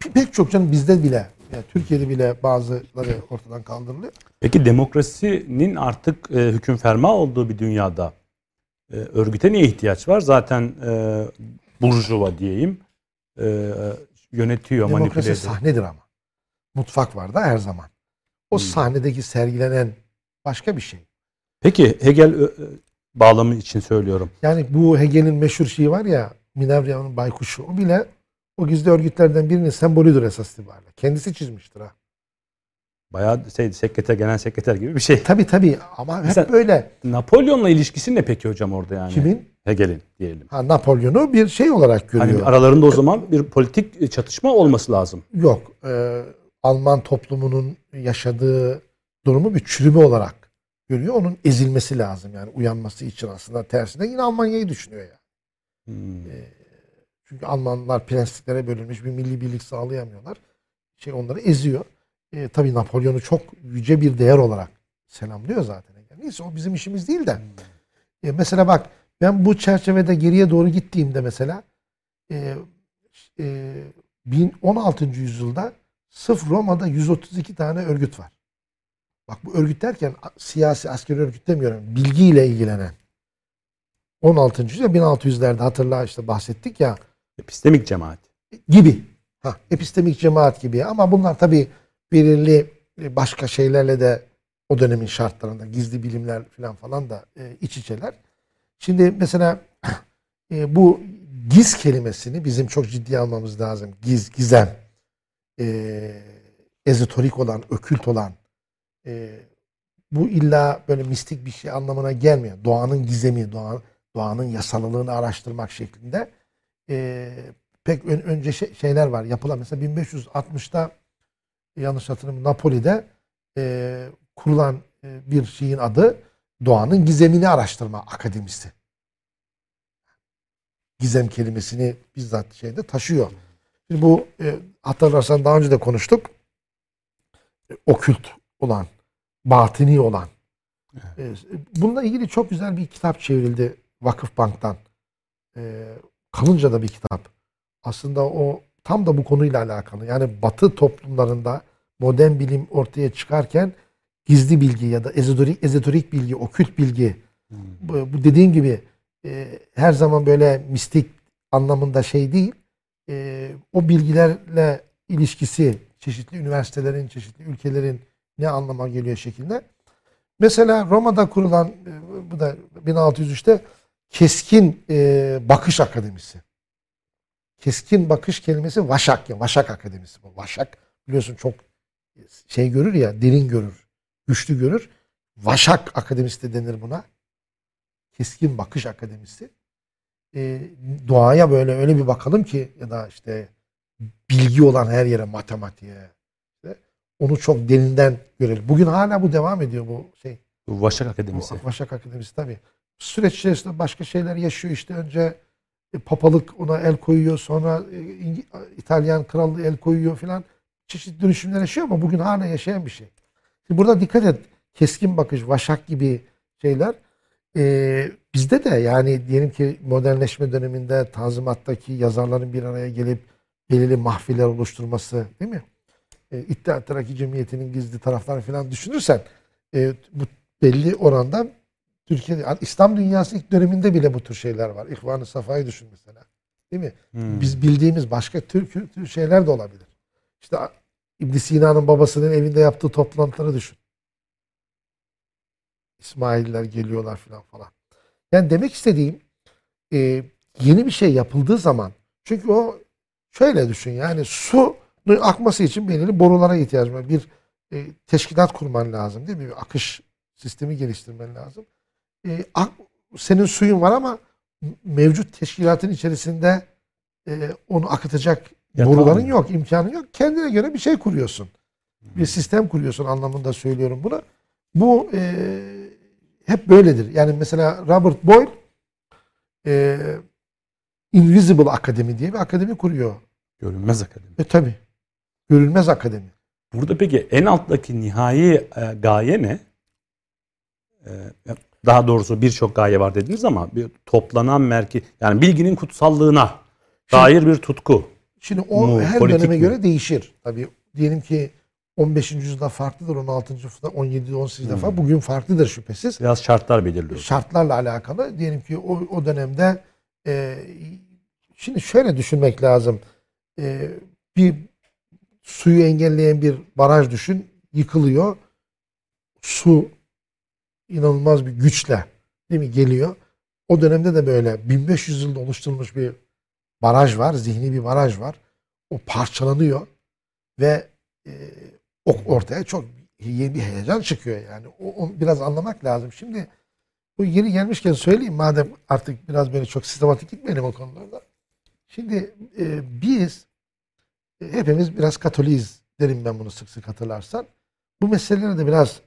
Pe- Pek çok canım bizde bile, yani Türkiye'de bile bazıları ortadan kaldırılıyor. Peki demokrasinin artık e, hüküm ferma olduğu bir dünyada e, örgüte niye ihtiyaç var? Zaten e, burjuva diyeyim e, yönetiyor, manipüle Demokrasi ediyor. sahnedir ama. Mutfak var da her zaman. O Hmm. sahnedeki sergilenen başka bir şey. Peki Hegel ö, bağlamı için söylüyorum. Yani bu Hegel'in meşhur şeyi var ya Minervia'nın baykuşu. O bile o gizli örgütlerden birinin sembolüdür esas itibariyle. Kendisi çizmiştir ha. Bayağı şey, sekreter, genel sekreter gibi bir şey. Tabii tabii ama hep Mesela- böyle. Napolyon'la ilişkisi ne peki hocam orada yani? Kimin? Hegel'in diyelim. Ha, Napolyon'u bir şey olarak görüyor. Hani aralarında o zaman bir politik çatışma olması lazım. Yok. e, Alman toplumunun yaşadığı durumu bir çürüme olarak görüyor. Onun ezilmesi lazım yani uyanması için aslında tersine yine Almanya'yı düşünüyor yani. Hmm. Çünkü Almanlar prensliklere bölünmüş bir milli birlik sağlayamıyorlar. Şey onları eziyor. E, tabii Napolyon'u çok yüce bir değer olarak selamlıyor zaten. Yani neyse o bizim işimiz değil de. E, mesela bak ben bu çerçevede geriye doğru gittiğimde mesela e, e, 16. yüzyılda sırf Roma'da 132 tane örgüt var. Bak bu örgüt derken siyasi askeri örgüt demiyorum. Bilgiyle ilgilenen. 16. yüzyılda 1600'lerde hatırla işte bahsettik ya Epistemik cemaat. gibi. Ha, epistemik cemaat gibi ama bunlar tabii belirli e, başka şeylerle de o dönemin şartlarında gizli bilimler falan falan da e, iç içeler. Şimdi mesela e, bu giz kelimesini bizim çok ciddiye almamız lazım. Giz, gizem, e, ezoterik olan, ökült olan e, bu illa böyle mistik bir şey anlamına gelmiyor. Doğanın gizemi, doğa, doğanın yasalılığını araştırmak şeklinde e, pek ön- önce şey- şeyler var yapılan. Mesela 1560'ta yanlış hatırlamıyorum Napoli'de e, kurulan e, bir şeyin adı Doğanın Gizemini Araştırma Akademisi. Gizem kelimesini bizzat şeyde taşıyor. Şimdi bu e, hatırlarsan daha önce de konuştuk. E, okült olan, batini olan. E, bununla ilgili çok güzel bir kitap çevrildi Vakıfbank'tan. E, kalınca da bir kitap. Aslında o tam da bu konuyla alakalı. Yani Batı toplumlarında modern bilim ortaya çıkarken gizli bilgi ya da ezoterik, ezoterik bilgi, okült bilgi bu, bu dediğim gibi e, her zaman böyle mistik anlamında şey değil. E, o bilgilerle ilişkisi çeşitli üniversitelerin, çeşitli ülkelerin ne anlama geliyor şeklinde. Mesela Roma'da kurulan e, bu da 1603'te Keskin e, Bakış Akademisi. Keskin bakış kelimesi Vaşak ya. Vaşak Akademisi bu. Vaşak biliyorsun çok şey görür ya, derin görür, güçlü görür. Vaşak Akademisi de denir buna. Keskin Bakış Akademisi. E, doğaya böyle öyle bir bakalım ki ya da işte bilgi olan her yere matematiğe işte, onu çok derinden görelim. Bugün hala bu devam ediyor bu şey. Bu Vaşak Akademisi. Bu Vaşak Akademisi tabii. Süreç içerisinde başka şeyler yaşıyor işte önce e, papalık ona el koyuyor sonra e, İtalyan krallığı el koyuyor filan çeşitli dönüşümler yaşıyor ama bugün hala yaşayan bir şey. Şimdi burada dikkat et keskin bakış vaşak gibi şeyler e, bizde de yani diyelim ki modernleşme döneminde tanzimattaki yazarların bir araya gelip belirli mahfiler oluşturması değil mi? E, İttihat Terakki Cemiyeti'nin gizli tarafları falan düşünürsen e, bu belli oranda Türkiye'de yani İslam dünyası ilk döneminde bile bu tür şeyler var. İhvan-ı Safa'yı düşün mesela. Değil mi? Hmm. Biz bildiğimiz başka tür, tür, şeyler de olabilir. İşte ibn Sina'nın babasının evinde yaptığı toplantıları düşün. İsmail'ler geliyorlar falan falan. Yani demek istediğim e, yeni bir şey yapıldığı zaman çünkü o şöyle düşün yani su akması için belirli borulara ihtiyacın var. Bir e, teşkilat kurman lazım değil mi? Bir akış sistemi geliştirmen lazım. E, senin suyun var ama mevcut teşkilatın içerisinde e, onu akıtacak Yatağın boruların yok. imkanın yok. Kendine göre bir şey kuruyorsun. Bir sistem kuruyorsun anlamında söylüyorum bunu. Bu e, hep böyledir. Yani mesela Robert Boyle e, Invisible Academy diye bir akademi kuruyor. Görünmez Akademi. E tabi. Görülmez akademi. Burada peki en alttaki nihai e, gaye ne? E, daha doğrusu birçok gaye var dediniz ama bir toplanan merkez yani bilginin kutsallığına dair bir tutku. Şimdi o Mu, her döneme mi? göre değişir. Tabii diyelim ki 15. yüzyılda farklıdır, 16. yüzyılda, 17. 18. defa bugün farklıdır şüphesiz. Biraz şartlar belirliyor. Şartlarla alakalı diyelim ki o, o dönemde e, şimdi şöyle düşünmek lazım. E, bir suyu engelleyen bir baraj düşün, yıkılıyor. Su inanılmaz bir güçle değil mi geliyor. O dönemde de böyle 1500 yılda oluşturulmuş bir baraj var, zihni bir baraj var. O parçalanıyor ve e, ortaya çok yeni bir heyecan çıkıyor yani. O, o biraz anlamak lazım. Şimdi bu yeri gelmişken söyleyeyim madem artık biraz böyle çok sistematik gitmeyelim o konularda. Şimdi e, biz e, hepimiz biraz Katoliyiz derim ben bunu sık sık hatırlarsan. Bu meseleleri de biraz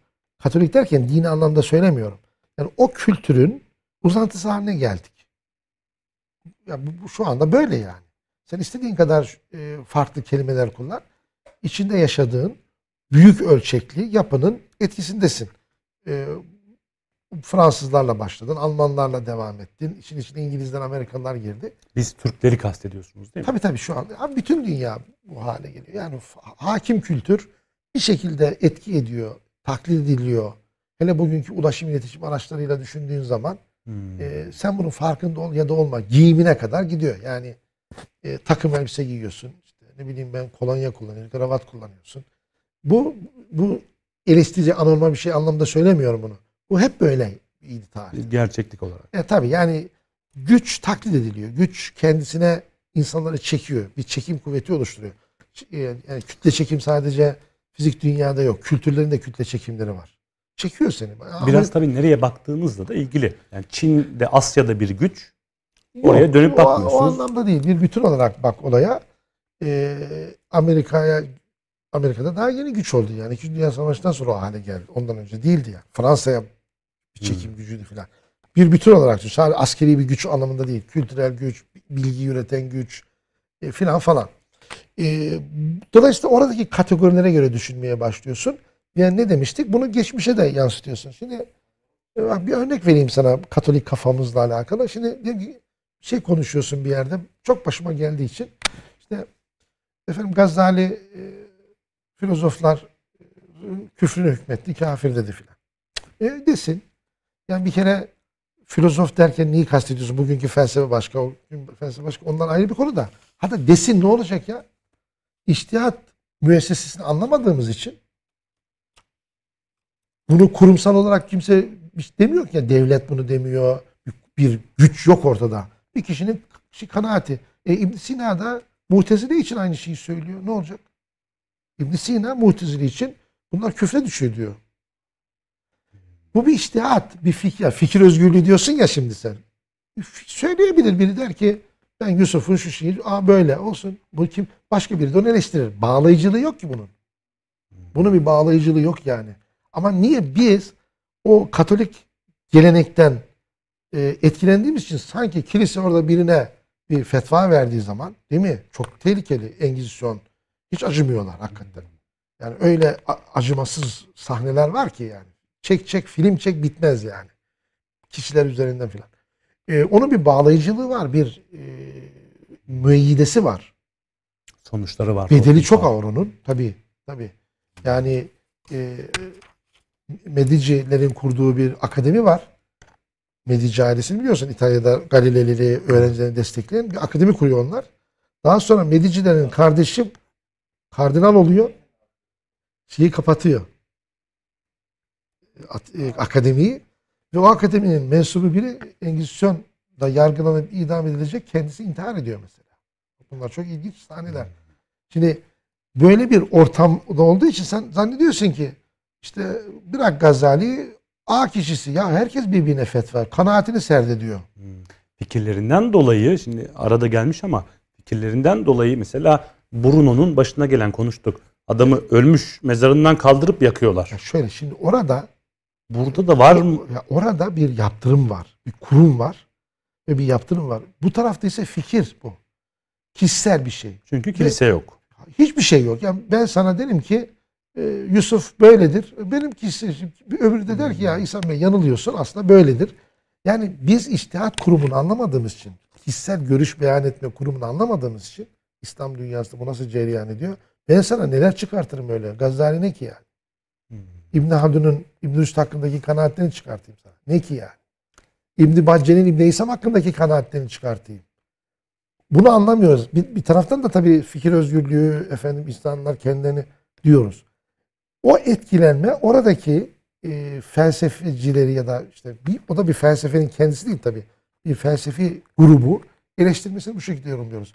Katolik derken dini anlamda söylemiyorum. Yani o kültürün uzantısı haline geldik. Ya bu, bu şu anda böyle yani. Sen istediğin kadar e, farklı kelimeler kullan. İçinde yaşadığın büyük ölçekli yapının etkisindesin. E, Fransızlarla başladın, Almanlarla devam ettin. İçin içine İngilizler, Amerikanlar girdi. Biz Türkleri kastediyorsunuz değil mi? Tabii tabii şu anda abi bütün dünya bu hale geliyor. Yani hakim kültür bir şekilde etki ediyor, taklit ediliyor. Hele bugünkü ulaşım iletişim araçlarıyla düşündüğün zaman Hmm. e, sen bunun farkında ol ya da olma. Giyimine kadar gidiyor. Yani e, takım elbise giyiyorsun. İşte ne bileyim ben kolonya kullanıyorsun, kravat kullanıyorsun. Bu bu eleştirici anormal bir şey anlamda söylemiyorum bunu. Bu hep böyle iyiydi tarih. Gerçeklik olarak. E tabii yani güç taklit ediliyor. Güç kendisine insanları çekiyor. Bir çekim kuvveti oluşturuyor. E, Yani kütle çekim sadece fizik dünyada yok. Kültürlerin de kütle çekimleri var. Çekiyor seni. Biraz tabii nereye baktığınızla da ilgili. Yani Çin'de, Asya'da bir güç. yok, oraya dönüp o- bakmıyorsunuz. O, anlamda değil. Bir bütün olarak bak olaya. Ee, Amerika'ya Amerika'da daha yeni güç oldu yani. İkinci Dünya Savaşı'ndan sonra o hale geldi. Ondan önce değildi yani. Fransa'ya bir çekim Hmm. gücüydü filan. Bir bütün olarak. Sadece askeri bir güç anlamında değil. Kültürel güç, bilgi üreten güç e, filan falan. E, dolayısıyla oradaki kategorilere göre düşünmeye başlıyorsun. Yani ne demiştik? Bunu geçmişe de yansıtıyorsun. Şimdi e, bir örnek vereyim sana Katolik kafamızla alakalı. Şimdi şey konuşuyorsun bir yerde. Çok başıma geldiği için. İşte efendim Gazali e, filozoflar e, küfrünü hükmetti, kafir dedi filan. E, desin. Yani bir kere filozof derken neyi kastediyorsun? Bugünkü felsefe başka, felsefe başka. Ondan ayrı bir konu da. Hatta desin ne olacak ya? İçtihat müessesesini anlamadığımız için bunu kurumsal olarak kimse şey demiyor ki. devlet bunu demiyor. Bir, güç yok ortada. Bir kişinin kişi kanaati. E, ibn Sina da Mu'tezile için aynı şeyi söylüyor. Ne olacak? ibn Sina Mu'tezile için bunlar küfre düşüyor diyor. Bu bir iştihat, bir fikir. Fikir özgürlüğü diyorsun ya şimdi sen. Söyleyebilir biri der ki ben Yusuf'un şu şeyi aa böyle olsun. Bu kim? Başka biri de onu eleştirir. Bağlayıcılığı yok ki bunun. Bunun bir bağlayıcılığı yok yani. Ama niye biz o Katolik gelenekten e, etkilendiğimiz için sanki kilise orada birine bir fetva verdiği zaman değil mi? Çok tehlikeli Engizisyon. Hiç acımıyorlar hakikaten. Yani öyle acımasız sahneler var ki yani. Çek çek film çek bitmez yani. Kişiler üzerinden filan. Ee, onun bir bağlayıcılığı var. Bir e, müeyyidesi var. Sonuçları var. Bedeli çok ağır onun. Tabii. Tabii. Yani e, Medici'lerin kurduğu bir akademi var. Medici ailesini biliyorsun. İtalya'da Galileli öğrencilerini destekleyen bir akademi kuruyor onlar. Daha sonra Medici'lerin kardeşi kardinal oluyor. Şeyi kapatıyor. At- e, akademiyi ve o akademinin mensubu biri Engizisyon'da yargılanıp idam edilecek kendisi intihar ediyor mesela. Bunlar çok ilginç sahneler. Şimdi böyle bir ortamda olduğu için sen zannediyorsun ki işte bırak Gazali A kişisi ya herkes birbirine fetva kanaatini serdediyor. Hmm. Fikirlerinden dolayı şimdi arada gelmiş ama fikirlerinden dolayı mesela Bruno'nun başına gelen konuştuk. Adamı ölmüş mezarından kaldırıp yakıyorlar. Ya şöyle şimdi orada Burada da var mı? orada bir yaptırım var. Bir kurum var ve bir yaptırım var. Bu tarafta ise fikir bu. Kişisel bir şey. Çünkü kilise yok. Hiçbir şey yok. Yani ben sana derim ki e, Yusuf böyledir. Benim kişisel bir öbürü de der ki ya İhsan Bey yanılıyorsun aslında böyledir. Yani biz iştihat kurumunu anlamadığımız için, kişisel görüş beyan etme kurumunu anlamadığımız için İslam dünyasında bu nasıl cereyan ediyor? Ben sana neler çıkartırım öyle. Gazali ne ki yani? İbn Haldun'un İbn Rüşd hakkındaki kanaatlerini çıkartayım sana. Ne ki yani? İbn Bacce'nin İbn İsam hakkındaki kanaatlerini çıkartayım. Bunu anlamıyoruz. Bir, bir taraftan da tabii fikir özgürlüğü, efendim insanlar kendilerini diyoruz. O etkilenme oradaki e, felsefecileri ya da işte bir, o da bir felsefenin kendisi değil tabii. Bir felsefi grubu eleştirmesini bu şekilde yorumluyoruz.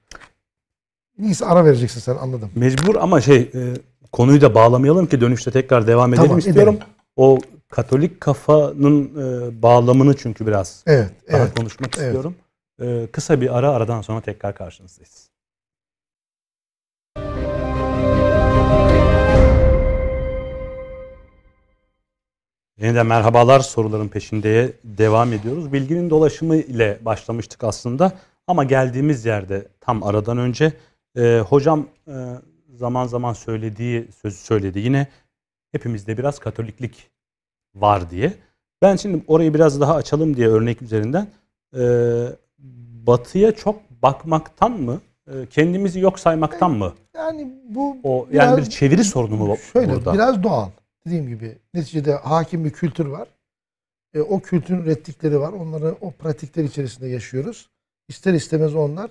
Neyse ara vereceksin sen anladım. Mecbur ama şey e, konuyu da bağlamayalım ki dönüşte tekrar devam edelim Tamam, istiyorum. edelim. O Katolik kafanın e, bağlamını çünkü biraz Evet, daha evet. konuşmak evet. istiyorum. E, kısa bir ara aradan sonra tekrar karşınızdayız. Yeniden merhabalar soruların peşindeye devam ediyoruz. Bilginin dolaşımı ile başlamıştık aslında ama geldiğimiz yerde tam aradan önce e, hocam e, zaman zaman söylediği sözü söyledi yine hepimizde biraz katoliklik var diye. Ben şimdi orayı biraz daha açalım diye örnek üzerinden e, batıya çok bakmaktan mı e, kendimizi yok saymaktan mı Yani bu o biraz- yani bir çeviri sorunu mu Şöyle burada? biraz doğal. Dediğim gibi neticede hakim bir kültür var. E, o kültürün ürettikleri var. Onları o pratikler içerisinde yaşıyoruz. İster istemez onlar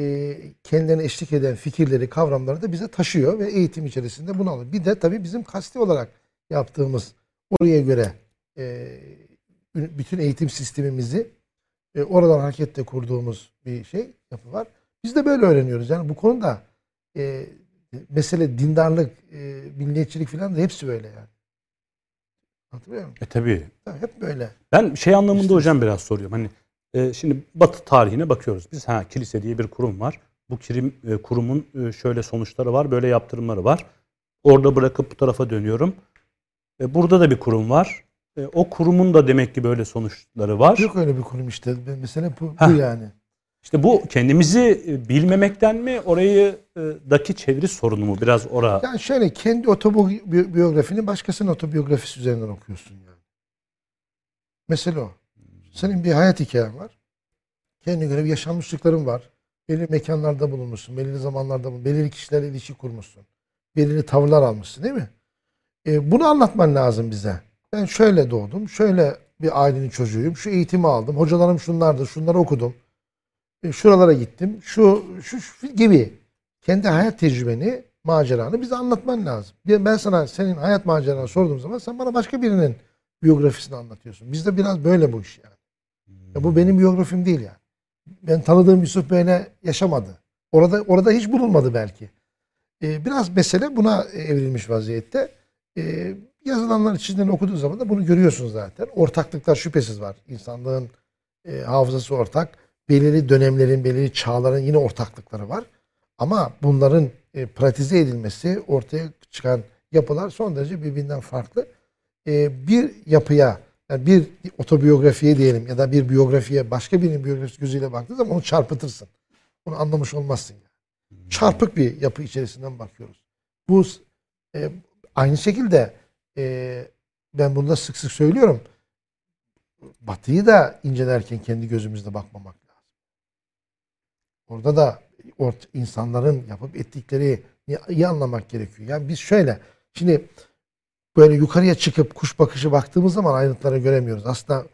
e, kendilerine eşlik eden fikirleri, kavramları da bize taşıyor ve eğitim içerisinde bunu alıyor. Bir de tabii bizim kasti olarak yaptığımız oraya göre e, bütün eğitim sistemimizi e, oradan hareketle kurduğumuz bir şey yapı var. Biz de böyle öğreniyoruz. Yani bu konuda e, mesele dindarlık, e, milliyetçilik falan da hepsi böyle yani. Hatırlıyor musun? E tabii. Hep böyle. Ben şey anlamında İşte- hocam biraz soruyorum. Hani e, şimdi Batı tarihine bakıyoruz. Biz ha kilise diye bir kurum var. Bu kirim, e, kurumun e, şöyle sonuçları var, böyle yaptırımları var. Orada bırakıp bu tarafa dönüyorum. E, burada da bir kurum var. E, o kurumun da demek ki böyle sonuçları var. Yok öyle bir kurum işte. Mesele bu, bu Heh. yani. İşte bu kendimizi e, bilmemekten mi orayı e, daki çeviri sorunu mu biraz ora? Yani şöyle kendi otobiyografini başkasının otobiyografisi üzerinden okuyorsun yani. Mesele o. Senin bir hayat hikayen var. Kendine göre bir yaşanmışlıkların var. Belirli mekanlarda bulunmuşsun. Belirli zamanlarda bulunmuşsun. Belirli kişilerle ilişki kurmuşsun. Belirli tavırlar almışsın değil mi? E, bunu anlatman lazım bize. Ben şöyle doğdum. Şöyle bir ailenin çocuğuyum. Şu eğitimi aldım. Hocalarım şunlardı. Şunları okudum. E, şuralara gittim. Şu, şu, şu gibi. Kendi hayat tecrübeni, maceranı bize anlatman lazım. Ben sana senin hayat maceranı sorduğum zaman sen bana başka birinin biyografisini anlatıyorsun. Bizde biraz böyle bu iş yani. Ya bu benim biyografim değil yani. Ben tanıdığım Yusuf böyle yaşamadı. Orada orada hiç bulunmadı belki. Ee, biraz mesele buna evrilmiş vaziyette. Ee, yazılanlar içinden okuduğu zaman da bunu görüyorsun zaten. Ortaklıklar şüphesiz var. İnsanlığın e, hafızası ortak. Belirli dönemlerin, belirli çağların yine ortaklıkları var. Ama bunların e, pratize edilmesi, ortaya çıkan yapılar son derece birbirinden farklı. E, bir yapıya, yani bir otobiyografiye diyelim ya da bir biyografiye başka birinin biyografisi gözüyle baktığı zaman onu çarpıtırsın. Onu anlamış olmazsın. Yani. Çarpık bir yapı içerisinden bakıyoruz. Bu e, aynı şekilde e, ben bunu da sık sık söylüyorum. Batıyı da incelerken kendi gözümüzle bakmamak lazım. Orada da ort insanların yapıp ettikleri iyi anlamak gerekiyor. Yani biz şöyle şimdi böyle yukarıya çıkıp kuş bakışı baktığımız zaman ayrıntıları göremiyoruz. Aslında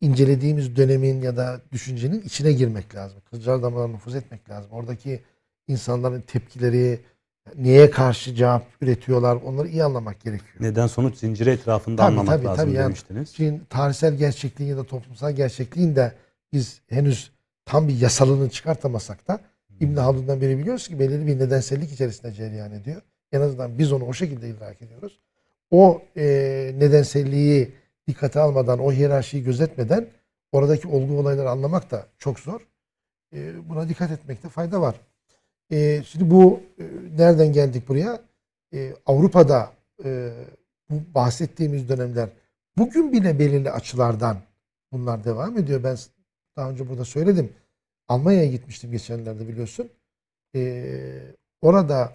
incelediğimiz dönemin ya da düşüncenin içine girmek lazım. Kılcal damarına nüfuz etmek lazım. Oradaki insanların tepkileri, neye karşı cevap üretiyorlar onları iyi anlamak gerekiyor. Neden sonuç zinciri etrafında Tabii, anlamak tabii, lazım tabii. Yani demiştiniz. Şimdi tarihsel gerçekliğin ya da toplumsal gerçekliğin de biz henüz tam bir yasalını çıkartamasak da İbn Haldun'dan beri biliyoruz ki belirli bir nedensellik içerisinde cereyan ediyor. En azından biz onu o şekilde idrak ediyoruz. O e, nedenselliği dikkate almadan, o hiyerarşiyi gözetmeden oradaki olgu olayları anlamak da çok zor. E, buna dikkat etmekte fayda var. E, şimdi bu e, nereden geldik buraya? E, Avrupa'da e, bu bahsettiğimiz dönemler bugün bile belirli açılardan bunlar devam ediyor. Ben daha önce burada söyledim. Almanya'ya gitmiştim geçenlerde biliyorsun. Ee, orada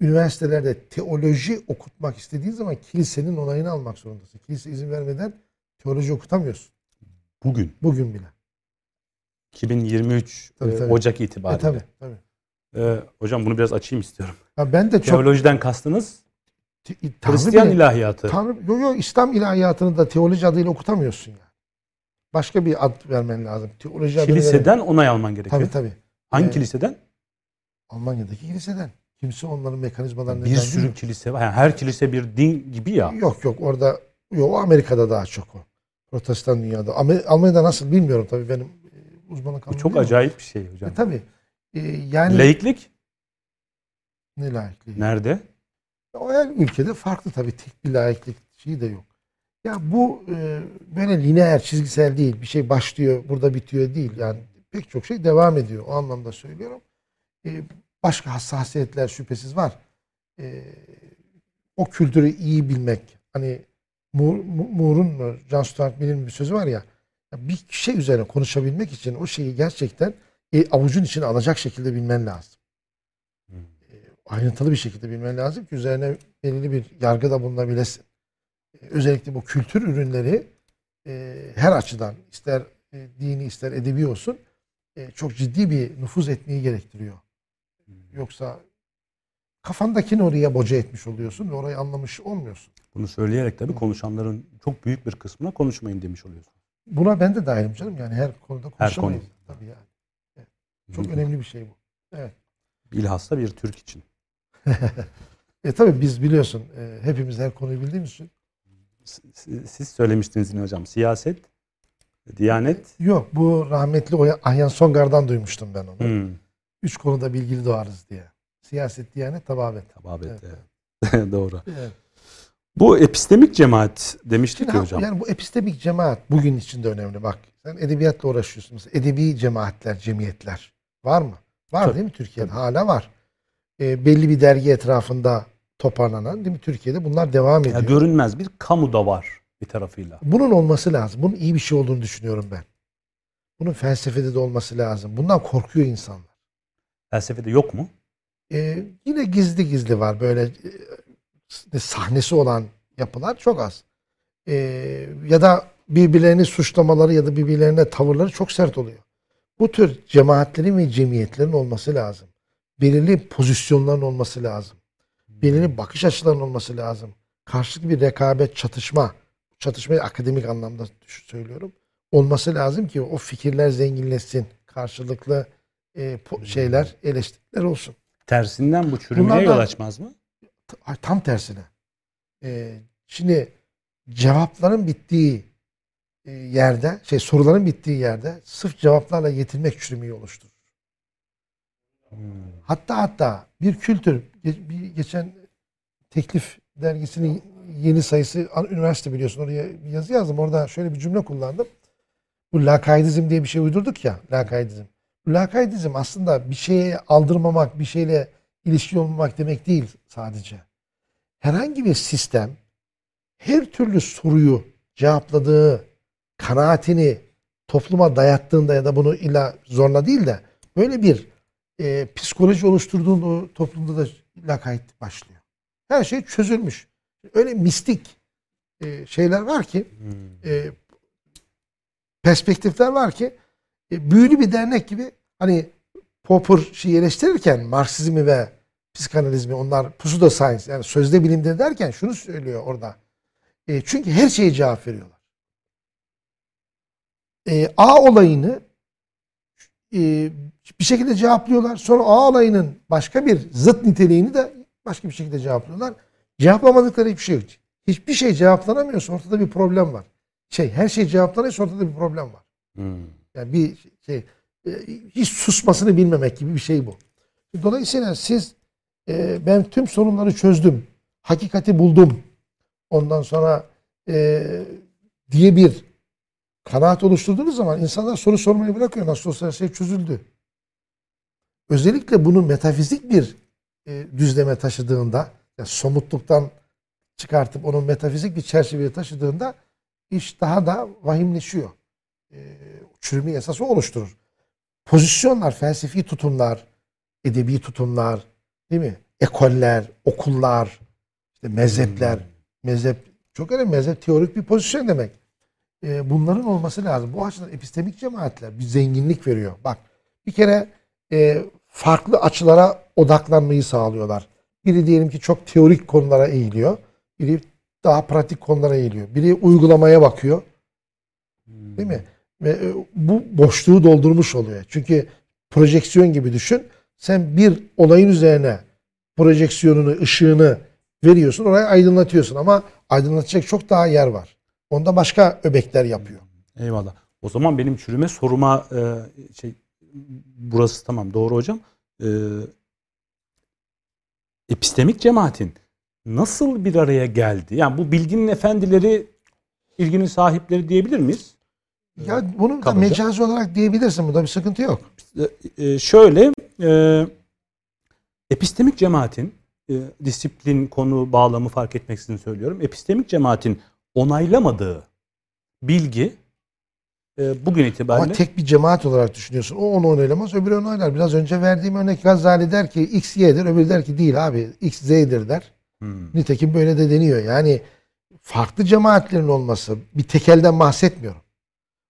üniversitelerde teoloji okutmak istediğin zaman kilisenin onayını almak zorundasın. Kilise izin vermeden teoloji okutamıyorsun. Bugün Bugün bile. 2023 Tabii, e, tabii. Ocak E, itibariyle. tabii, tabii. Ee, hocam bunu biraz açayım istiyorum. Ya ben de çok Teolojiden kastınız Te- Tanrı Hristiyan bile- ilahiyatı. Tanrı, yo, yo, İslam ilahiyatını da teoloji adıyla okutamıyorsun yani. Başka bir ad vermen lazım. Teoloji Kiliseden onay alman gerekiyor. Tabii tabii. Hangi Evet. kiliseden? Almanya'daki kiliseden. Kimse onların mekanizmalarını Bir sürü kilise var. Yani her kilise bir din gibi ya. Yok yok orada yok Amerika'da daha çok o. Protestan dünyada. Amer- Almanya'da nasıl bilmiyorum tabii benim e, uzmanlık Bu alanım çok değil ama. acayip bir şey hocam. E, tabii. E, yani Laiklik ne layıklığı? nerede? O her ülkede farklı tabii. Tek bir layıklık şeyi de yok. Ya bu e, böyle lineer, çizgisel değil. Bir şey başlıyor, burada bitiyor değil. Yani pek çok şey devam ediyor. O anlamda söylüyorum. E, başka hassasiyetler şüphesiz var. E, o kültürü iyi bilmek. Hani Moore- Mo- Moore'un mu, John Stuart Mill'in bir sözü var ya, bir şey üzerine konuşabilmek için o şeyi gerçekten e, avucun içine alacak şekilde bilmen lazım ayrıntılı bir şekilde bilmen lazım ki üzerine belirli bir yargıda bulunabilesin. Ee, Özellikle bu kültür ürünleri e, her açıdan ister e, dini ister edebi olsun e, çok ciddi bir nüfuz etmeyi gerektiriyor. Yoksa kafandakini oraya boca etmiş oluyorsun ve orayı anlamış olmuyorsun. Bunu söyleyerek tabii konuşanların çok büyük bir kısmına konuşmayın demiş oluyorsun. Buna ben de dahilim canım yani her konuda Her konuşamayız. konu. Tabii yani. Çok önemli bir şey bu. Bilhassa bir Türk için. E tabii biz biliyorsun e, hepimiz her konuyu bildiğimiz için Siz söylemiştiniz yine hocam. Siyaset, Diyanet. Yok bu rahmetli Ahyan Songar'dan duymuştum ben onu. Hmm. Üç konuda bilgili doğarız diye. Siyaset, diyanet, tababet. Tababet. Evet, evet. Doğru. Evet. Bu epistemik cemaat demiştik Şimdi ya hocam. yani bu epistemik cemaat bugün için de önemli. Bak sen edebiyatla uğraşıyorsun. Mesela edebi cemaatler, cemiyetler var mı? Var Tabii, değil mi Türkiye'de? Hala var. E, belli bir dergi etrafında toparlanan değil mi? Türkiye'de bunlar devam ediyor. Ya görünmez bir kamu da var bir tarafıyla. Bunun olması lazım. Bunun iyi bir şey olduğunu düşünüyorum ben. Bunun felsefede de olması lazım. Bundan korkuyor insanlar. Felsefede yok mu? Ee, yine gizli gizli var böyle e, sahnesi olan yapılar çok az. Ee, ya da birbirlerini suçlamaları ya da birbirlerine tavırları çok sert oluyor. Bu tür cemaatlerin ve cemiyetlerin olması lazım. Belirli pozisyonların olması lazım. Belirli bakış açılarının olması lazım. Karşılıklı bir rekabet, çatışma, çatışmayı akademik anlamda söylüyorum. Olması lazım ki o fikirler zenginleşsin. Karşılıklı e, şeyler, eleştiriler olsun. Tersinden bu çürümeye Bunlardan- yol açmaz mı? Tam tersine. Ee, şimdi cevapların bittiği e, yerde, şey soruların bittiği yerde sırf cevaplarla yetinmek çürümeyi oluşturur. Hatta hatta bir kültür bir geçen teklif dergisinin yeni sayısı üniversite biliyorsun oraya bir yazı yazdım. Orada şöyle bir cümle kullandım. Bu lakaidizm diye bir şey uydurduk ya. Lakaidizm. Bu lakaidizm aslında bir şeye aldırmamak, bir şeyle ilişki olmamak demek değil sadece. Herhangi bir sistem her türlü soruyu cevapladığı kanaatini topluma dayattığında ya da bunu illa zorla değil de böyle bir e, psikoloji oluşturduğunda o toplumda da lakayt başlıyor. Her şey çözülmüş. Öyle mistik e, şeyler var ki Hmm. e, perspektifler var ki e, büyülü bir dernek gibi hani Popper şeyi eleştirirken Marksizmi ve psikanalizmi onlar pseudo science yani sözde bilimde derken şunu söylüyor orada. E, çünkü her şeye cevap veriyorlar. E, A olayını e, bir şekilde cevaplıyorlar. Sonra A olayının başka bir zıt niteliğini de başka bir şekilde cevaplıyorlar. Cevaplamadıkları hiçbir şey yok. Hiçbir şey cevaplanamıyorsa ortada bir problem var. Şey her şey cevaplanıyorsa ortada bir problem var. Hmm. Yani bir şey hiç susmasını bilmemek gibi bir şey bu. Dolayısıyla siz e, ben tüm sorunları çözdüm. Hakikati buldum. Ondan sonra e, diye bir kanaat oluşturduğunuz zaman insanlar soru sormayı bırakıyor. Nasıl olsa her şey çözüldü. Özellikle bunu metafizik bir e, düzleme taşıdığında yani somutluktan çıkartıp onu metafizik bir çerçeveye taşıdığında iş daha da vahimleşiyor. E, çürüme esası oluşturur. Pozisyonlar, felsefi tutumlar, edebi tutumlar, değil mi? Ekoller, okullar, işte mezhepler, mezhep çok önemli. Mezhep teorik bir pozisyon demek. E, bunların olması lazım. Bu açıdan epistemik cemaatler bir zenginlik veriyor. Bak bir kere e, farklı açılara odaklanmayı sağlıyorlar. Biri diyelim ki çok teorik konulara eğiliyor. Biri daha pratik konulara eğiliyor. Biri uygulamaya bakıyor. Değil mi? Ve e, bu boşluğu doldurmuş oluyor. Çünkü projeksiyon gibi düşün. Sen bir olayın üzerine projeksiyonunu, ışığını veriyorsun. Orayı aydınlatıyorsun ama aydınlatacak çok daha yer var. Onda başka öbekler yapıyor. Eyvallah. O zaman benim çürüme soruma e, şey burası tamam doğru hocam. E, epistemik cemaatin nasıl bir araya geldi? Yani bu bilginin efendileri ilginin sahipleri diyebilir miyiz? Ya bunu da mecazi olarak diyebilirsin. Bunda bir sıkıntı yok. E, e, şöyle e, epistemik cemaatin e, disiplin konu bağlamı fark etmeksizin söylüyorum. Epistemik cemaatin onaylamadığı bilgi e, bugün itibariyle Ama tek bir cemaat olarak düşünüyorsun. O onu onaylamaz, öbürü onaylar. Biraz önce verdiğim örnek Gazali der ki X Y'dir, öbürü der ki değil abi X Z'dir der. Hmm. Nitekim böyle de deniyor. Yani farklı cemaatlerin olması bir tekelden bahsetmiyorum.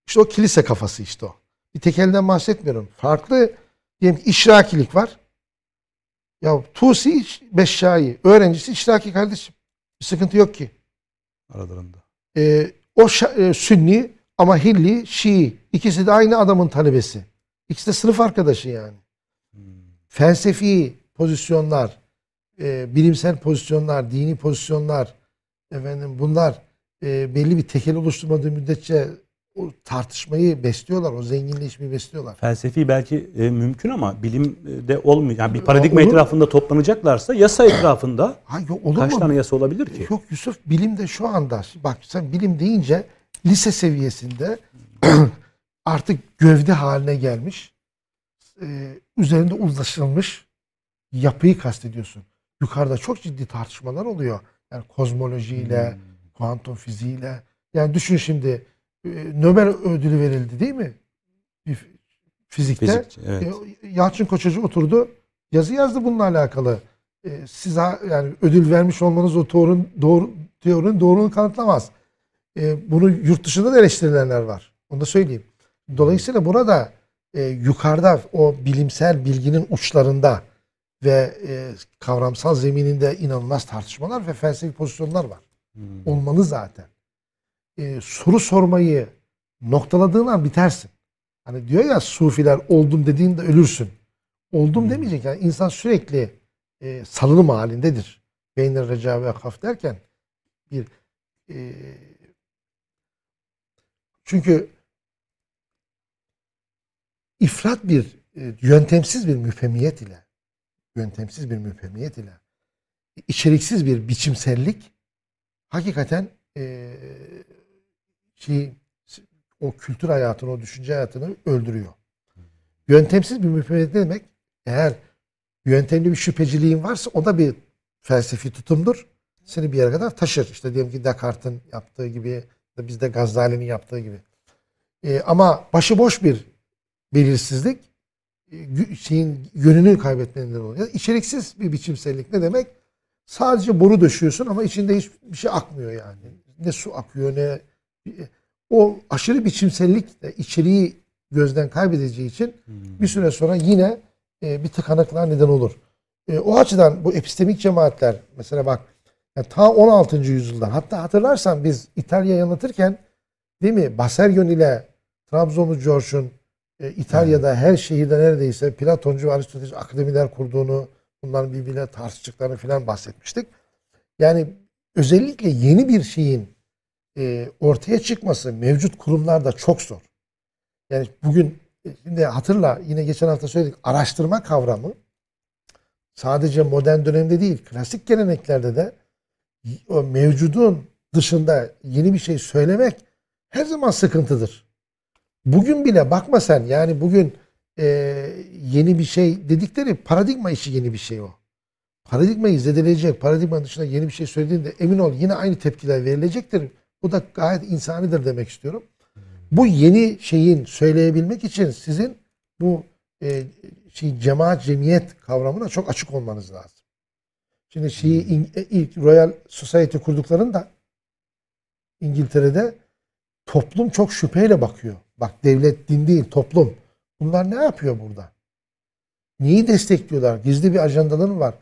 İşte o kilise kafası işte o. Bir tekelden bahsetmiyorum. Farklı diyelim ki işrakilik var. Ya Tusi Beşşai öğrencisi işraki kardeşim. Bir sıkıntı yok ki. aralarında. Ee, o şa- e, Sünni ama Hilli Şii. İkisi de aynı adamın talebesi. İkisi de sınıf arkadaşı yani. Hmm. Felsefi pozisyonlar, e, bilimsel pozisyonlar, dini pozisyonlar, efendim bunlar e, belli bir tekel oluşturmadığı müddetçe o tartışmayı besliyorlar, o zenginleşmeyi besliyorlar. Felsefi belki e, mümkün ama bilimde olmuyor. Yani bir paradigma Olur. etrafında toplanacaklarsa yasa etrafında Ha yok olur kaç mu? tane yasa olabilir ki? Yok Yusuf bilimde şu anda bak sen bilim deyince lise seviyesinde artık gövde haline gelmiş e, üzerinde uzlaşılmış yapıyı kastediyorsun. Yukarıda çok ciddi tartışmalar oluyor. Yani kozmolojiyle, Hmm. kuantum fiziğiyle. Yani düşün şimdi e, Nobel ödülü verildi değil mi? Fizikte. Fizikçi, evet. E, Yalçın Koçacı oturdu. Yazı yazdı bununla alakalı. E, siz yani ödül vermiş olmanız o teorinin doğru teorinin doğruluğunu kanıtlamaz. Bunu yurt dışında da eleştirilenler var. Onu da söyleyeyim. Dolayısıyla burada e, yukarıda o bilimsel bilginin uçlarında ve e, kavramsal zemininde inanılmaz tartışmalar ve felsefi pozisyonlar var. Hmm. Olmalı zaten. E, soru sormayı noktaladığın an bitersin. Hani diyor ya sufiler oldum dediğinde ölürsün. Oldum Hmm. demeyecek yani insan sürekli e, salınım halindedir. Beynir reca ve kaf derken bir e, çünkü ifrat bir e, yöntemsiz bir müfemiyet ile yöntemsiz bir müfemiyet ile içeriksiz bir biçimsellik hakikaten e, şey, o kültür hayatını, o düşünce hayatını öldürüyor. Yöntemsiz bir ne demek? Eğer yöntemli bir şüpheciliğin varsa o da bir felsefi tutumdur. Seni bir yere kadar taşır. İşte diyelim ki Descartes'in yaptığı gibi, bizde Gazali'nin yaptığı gibi. E, ama başıboş bir belirsizlik e, şeyin yönünü kaybetmenin neden oluyor. İçeriksiz bir biçimsellik ne demek? Sadece boru döşüyorsun ama içinde hiçbir şey akmıyor yani. Ne su akıyor ne o aşırı biçimsellik de içeriği gözden kaybedeceği için Hmm. bir süre sonra yine e, bir tıkanıklığa neden olur. E, o açıdan bu epistemik cemaatler mesela bak ya ta 16. yüzyıldan hatta hatırlarsan biz İtalya'yı anlatırken değil mi Basergon ile Trabzonlu George'un e, İtalya'da her şehirde neredeyse Platoncu ve Aristoteleci akademiler kurduğunu bunların birbiriyle tartıştıklarını falan bahsetmiştik. Yani özellikle yeni bir şeyin e, ortaya çıkması mevcut kurumlarda çok zor. Yani bugün e, şimdi hatırla yine geçen hafta söyledik araştırma kavramı sadece modern dönemde değil klasik geleneklerde de o mevcudun dışında yeni bir şey söylemek her zaman sıkıntıdır. Bugün bile bakma sen yani bugün e, yeni bir şey dedikleri paradigma işi yeni bir şey o. Paradigmayı zedeleyecek, paradigmanın dışında yeni bir şey söylediğinde emin ol yine aynı tepkiler verilecektir. Bu da gayet insanidir demek istiyorum. Bu yeni şeyin söyleyebilmek için sizin bu e, şey cemaat cemiyet kavramına çok açık olmanız lazım. Şimdi şeyi in- e, ilk Royal Society kurduklarında İngiltere'de toplum çok şüpheyle bakıyor. Bak devlet din değil toplum. Bunlar ne yapıyor burada? Neyi destekliyorlar? Gizli bir ajandaları var?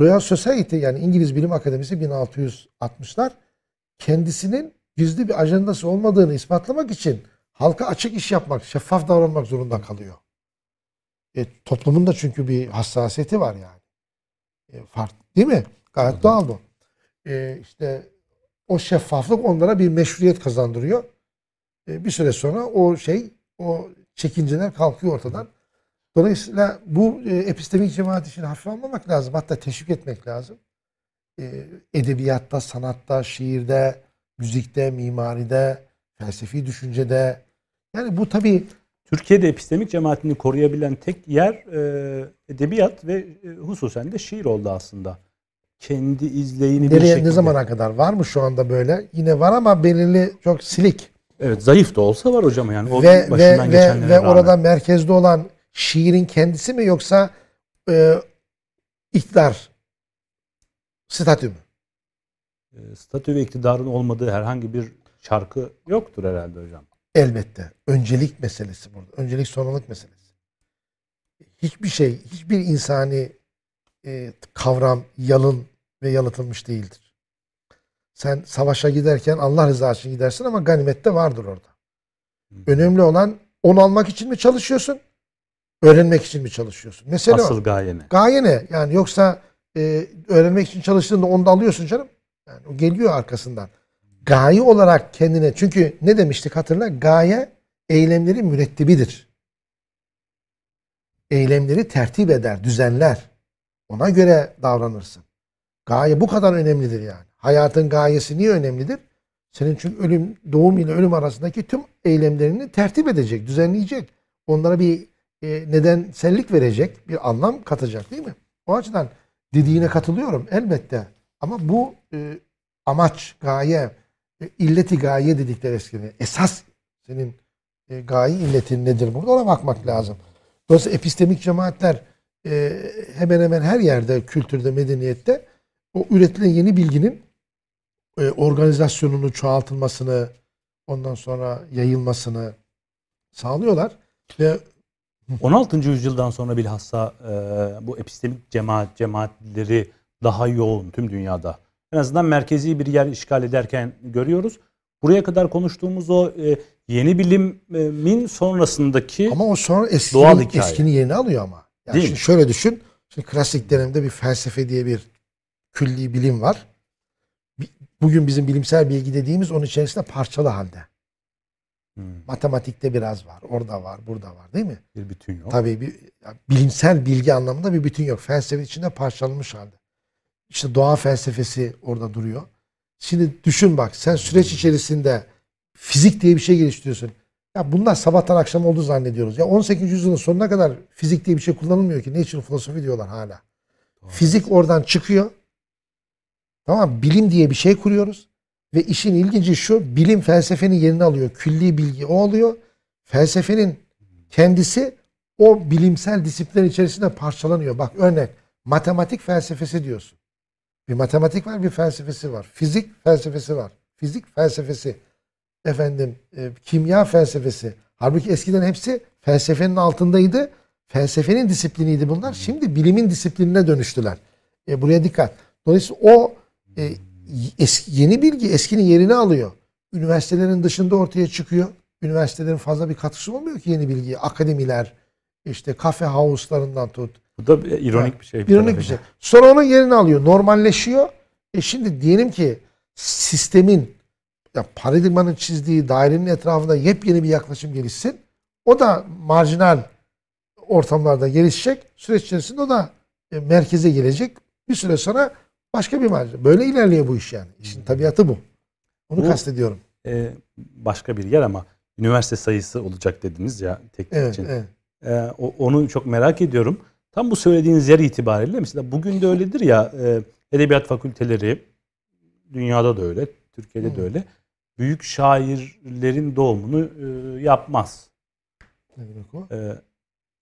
Royal Society yani İngiliz Bilim Akademisi 1660'lar kendisinin gizli bir ajandası olmadığını ispatlamak için halka açık iş yapmak, şeffaf davranmak zorunda kalıyor. E, toplumun da çünkü bir hassasiyeti var yani. E, fark, değil mi? Gayet doğal bu. E, işte o şeffaflık onlara bir meşruiyet kazandırıyor. E, bir süre sonra o şey, o çekinceler kalkıyor ortadan. Dolayısıyla bu e, epistemik cemaat işini hafife almamak lazım. Hatta teşvik etmek lazım. E, edebiyatta, sanatta, şiirde, müzikte, mimaride, felsefi düşüncede. Yani bu tabii Türkiye'de epistemik cemaatini koruyabilen tek yer e, edebiyat ve e, hususen de şiir oldu aslında. Kendi izleyini bir nereye, şekilde. ne zamana kadar var mı şu anda böyle? Yine var ama belirli çok silik. Evet zayıf da olsa var hocam yani. O ve ve ve, ve rağmen. orada merkezde olan şiirin kendisi mi yoksa e, iktidar statü mü? E, statü ve iktidarın olmadığı herhangi bir şarkı yoktur herhalde hocam. Elbette. Öncelik meselesi burada. Öncelik sonralık meselesi. Hiçbir şey, hiçbir insani e, kavram yalın ve yalıtılmış değildir. Sen savaşa giderken Allah rızası için gidersin ama ganimette vardır orada. Önemli olan onu almak için mi çalışıyorsun? Öğrenmek için mi çalışıyorsun? Mesele o. Asıl gaye ne? Gaye ne? Yani yoksa e, öğrenmek için çalıştığında onu da alıyorsun canım. Yani o geliyor arkasından. Gaye olarak kendine çünkü ne demiştik hatırla? Gaye eylemleri mürettebidir. Eylemleri tertip eder, düzenler. Ona göre davranırsın. Gaye bu kadar önemlidir yani. Hayatın gayesi niye önemlidir? Senin çünkü ölüm, doğum ile ölüm arasındaki tüm eylemlerini tertip edecek, düzenleyecek. Onlara bir e, nedensellik verecek, bir anlam katacak değil mi? O açıdan dediğine katılıyorum elbette. Ama bu e, amaç, gaye, e, illeti gaye dedikleri eskiden. Esas senin e, gaye illetin nedir burada ona bakmak lazım. Dolayısıyla epistemik cemaatler e, hemen hemen her yerde, kültürde, medeniyette o üretilen yeni bilginin e, organizasyonunu çoğaltılmasını, ondan sonra yayılmasını sağlıyorlar. Ve 16. yüzyıldan sonra bilhassa e, bu epistemik cemaat cemaatleri daha yoğun tüm dünyada. En azından merkezi bir yer işgal ederken görüyoruz. Buraya kadar konuştuğumuz o e, yeni bilimin sonrasındaki ama o sonra Doğal eskinin, hikaye. eskinin yerini alıyor ama. Yani Değil şimdi mi? şöyle düşün. Şimdi klasik dönemde bir felsefe diye bir külli bilim var. Bugün bizim bilimsel bilgi dediğimiz onun içerisinde parçalı halde. Hmm, Matematikte biraz var, orada var, burada var değil mi? bir bütün yok. Tabii bir bilimsel bilgi anlamında bir bütün yok. Felsefe içinde parçalanmış halde. İşte doğa felsefesi orada duruyor. Şimdi düşün bak sen süreç içerisinde fizik diye bir şey geliştiriyorsun. Ya bunlar sabahtan akşam oldu zannediyoruz. Ya 18. yüzyılın sonuna kadar fizik diye bir şey kullanılmıyor ki. Natural philosophy diyorlar hala. Fizik oradan çıkıyor. Tamam bilim diye bir şey kuruyoruz. Ve işin ilginci şu bilim felsefenin yerini alıyor. Külli bilgi o oluyor. Felsefenin kendisi o bilimsel disiplin içerisinde parçalanıyor. Bak örnek matematik felsefesi diyorsun. Bir matematik var bir felsefesi var. Fizik felsefesi var. Fizik felsefesi. Efendim e, kimya felsefesi. Halbuki eskiden hepsi felsefenin altındaydı. Felsefenin disipliniydi bunlar. Şimdi bilimin disiplinine dönüştüler. E, buraya dikkat. Dolayısıyla o e, eski, yeni bilgi eskinin yerini alıyor. Üniversitelerin dışında ortaya çıkıyor. Üniversitelerin fazla bir katkısı olmuyor ki yeni bilgiye. Akademiler, işte kafe house'larından tut. Bu da bir ironik bir şey. Ironik bir şey. Sonra onun yerini alıyor. Normalleşiyor. E şimdi diyelim ki sistemin ya paradigmanın çizdiği dairenin etrafında yepyeni bir yaklaşım gelişsin. O da marjinal ortamlarda gelişecek. Süreç içerisinde o da e, merkeze gelecek. Bir süre sonra başka bir marjinal. Böyle ilerliyor bu iş yani. İşin tabiatı bu. Onu Bu- kastediyorum. E, başka bir yer ama üniversite sayısı olacak dediniz ya teknik Evet, için. evet. E, onu çok merak ediyorum. Tam bu söylediğiniz yer itibariyle mesela bugün de öyledir ya e, edebiyat fakülteleri dünyada da öyle, Türkiye'de de Hı. öyle. Büyük şairlerin doğumunu e, yapmaz. Ne demek o? E,